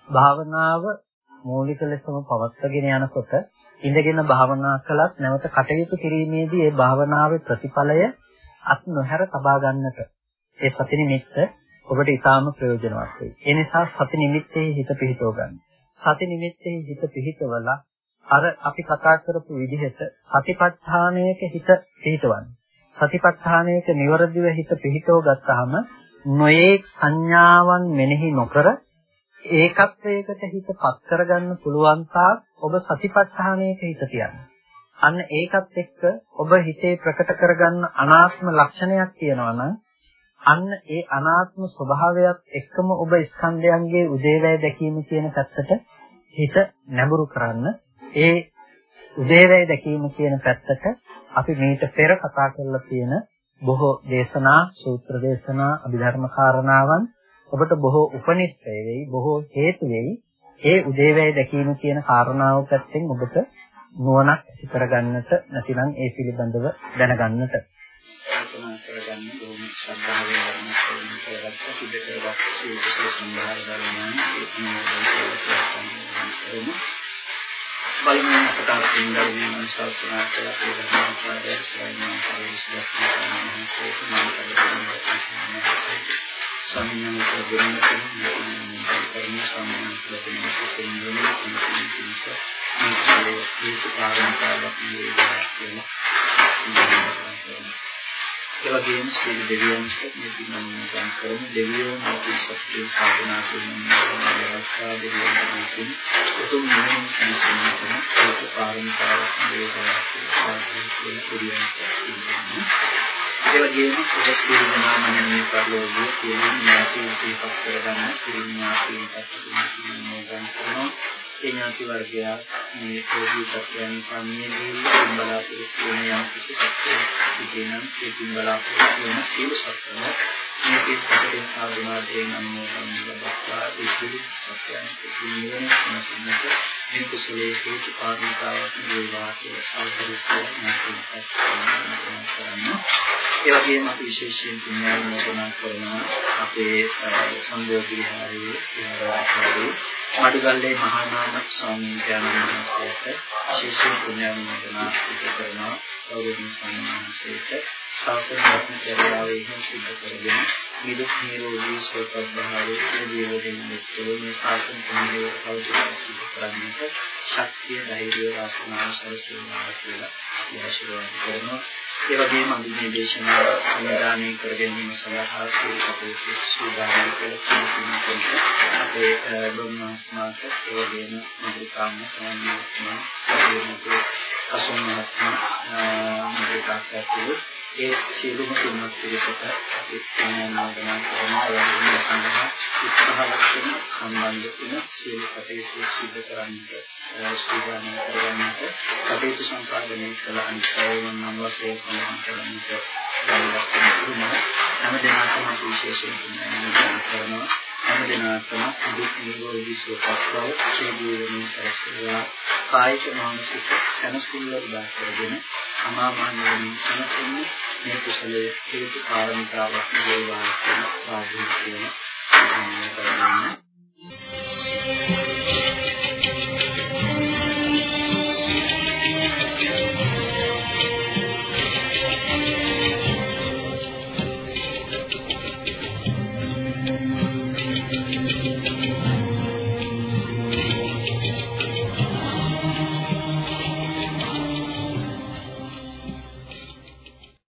භාවනාව මූලික ලෙසම පවත්වාගෙන යනකොට ඉඳගෙන භාවනා කළත් නැවත කටයුතු කිරීමේදී ඒ භාවනාවේ ප්‍රතිඵලය අත් නොහැර තබා ගන්නට ඒ සති නිමිත්ත ඔබට ඉතාම ප්‍රයෝජනවත් වෙයි. ඒ නිසා සති නිමිත්තේ හිත පිහිටව ගන්න. සති නිමිත්තේ හිත පිහිටවලා අර අපි කතා කරපු විදිහට සතිපට්ඨානයක හිත පිහිටවන්න. සතිපට්ඨානයක නිවරදිව හිත පිහිටව ගත්තාම නොයේක් සංඥාවන් මෙනෙහි නොකර ඒකත්වයකට හිතපත් කරගන්න පුළුවන් තාක් ඔබ සතිපට්ඨානයක හිත තියන්න. අන්න ඒකත් එක්ක ඔබ හිතේ ප්‍රකට කරගන්න අනාත්ම ලක්ෂණයක් තියෙනවා නම් අන්න ඒ අනාත්ම ස්වභාවයත් එක්කම ඔබ ස්කන්ධයන්ගේ උදේවැය දැකීම කියන පැත්තට හිත නැඹුරු කරන්න. ඒ උදේවැය දැකීම කියන පැත්තට අපි මේට පෙර කතා කරලා තියෙන බොහෝ දේශනා, සූත්‍ර දේශනා, අභිධර්ම කාරණාවන් ඔබට බොහෝ උපනිෂ්ඨය වෙයි බොහෝ හේතු වෙයි ඒ උදේවැය දැකීම කියන කාරණාව පැත්තෙන් ඔබට නුවණක් ඇති කරගන්නට නැතිනම් ඒ පිළිබඳව දැනගන්නට. කල්පනා කරගන්න බොහොම ශ්‍රද්ධාවෙන් ධර්ම ශ්‍රවණය කරගත්ත සිද්ධ කරගත්ත සීලසේ සම්භාර ධර්මයන් ඒක නෝදන් බලමින් අපට අත්දැකීම් ශාස්ත්‍රනා කළ පෙරහාරය ශ්‍රවණය කරගෙන ඉස්සරහ සම්මාන සෝත මාතෘකාවක් සම්මාන කරගෙන කර්ම සම්මාන කරගෙන කෙනෙකුට මේ පිණිස මේ කාලේ හේතු කාරණාවක් වේවා කියලා ඒ වගේම සීල දෙවියන්ට මේ පින්නම් කරමු දෙවියෝ මේ සත්‍ය සාධනා කරන අවස්ථාව දෙවියන්ට උතුම් නිවන සම්සන්න කරන හේතු කාරණාවක් වේවා කියලා සාධනා ඒ වගේම ඔබ සියලු දෙනාම මේ පරිලෝකීය සියලු ඥාතීන් සිහිපත් කරගන්න සියලු ඥාතීන් පස්සේ නෝගන් කරනවා. ඒ ඥාති වර්ගය මේ පොඩි සත්‍යයන් සම්මියදී බලාපොරොත්තු වෙන යම් කිසි සත්‍යයක් සිටිනම් ඒ බලාපොරොත්තු වෙන සියලු සත්‍යයන් මේ පිටසතෙන් සාධනාදයෙන් අනුමෝදන් ලබා ඒ සියලු සත්‍යයන් පිළිවෙල සම්සින්නට මේ කුසලයේ හේතු කාරණාවක් වේවා කියලා සාකච්ඡා කරනවා. ඒ වගේම අපි විශේෂයෙන් පුණ්‍යානුමෝදනා කරනවා අපේ සංඝෝධි විහාරයේ විහාරාධිපති මඩුගල්ලේ මහා නාම ස්වාමීන් වහන්සේට විශේෂයෙන් පුණ්‍යානුමෝදනා කරනවා. ගෞරවනීය ස්වාමීන් වහන්සේට ශාසන රත්නචර්යාවේ හිම සිද්ධ කරගෙන නිදුක් නිරෝගී සුවපත් භාවයේ ජීවයෙන් මුක්තව මේ ශාසන කුණියේ අවබෝධ සිදු කරන්නට ශක්තිය ධෛර්යය වාසනාව සැලසීමා කියලා ආශිර්වාද කරනවා. ඒ වගේම අපි මේ දේශනාව සංවිධානය කර ගැනීම සඳහා සියලු අපේ සූදානම් කළ කෙනෙකුට අපේ බ්‍රහ්මස්මාත ඒ වගේම මහත්කාම සම්මානත්ම සබේනතු අසුන්නාත්ම මහත්කාරය ඒ සියලුම තුන්වත් පිළිසක අපි නාමනා කරනවා ඒ සඳහා උත්සාහවත් වෙන සම්බන්ධ වෙන සියලු කටයුතු සිදු කරන්නට සූදානම් කරගන්නට කටයුතු සම්පාදනය කළ අනිත්‍යවම නම් වශයෙන් සම්මාන කරන්නට බලවත් වෙනවා හැම දිනකටම විශේෂයෙන් කරනවා හැම දිනකටම දුක් නිරෝධී සුවපත් බව ශ්‍රී ජීවනයේ සැලසෙලා කායික මානසික සැනසෙල්ල උදා කරගෙන අමා මහ නිවනින් සැනසෙන්නේ මේ කුසලයේ හේතු කාරණාවක් වේවා කියන සාධු කියන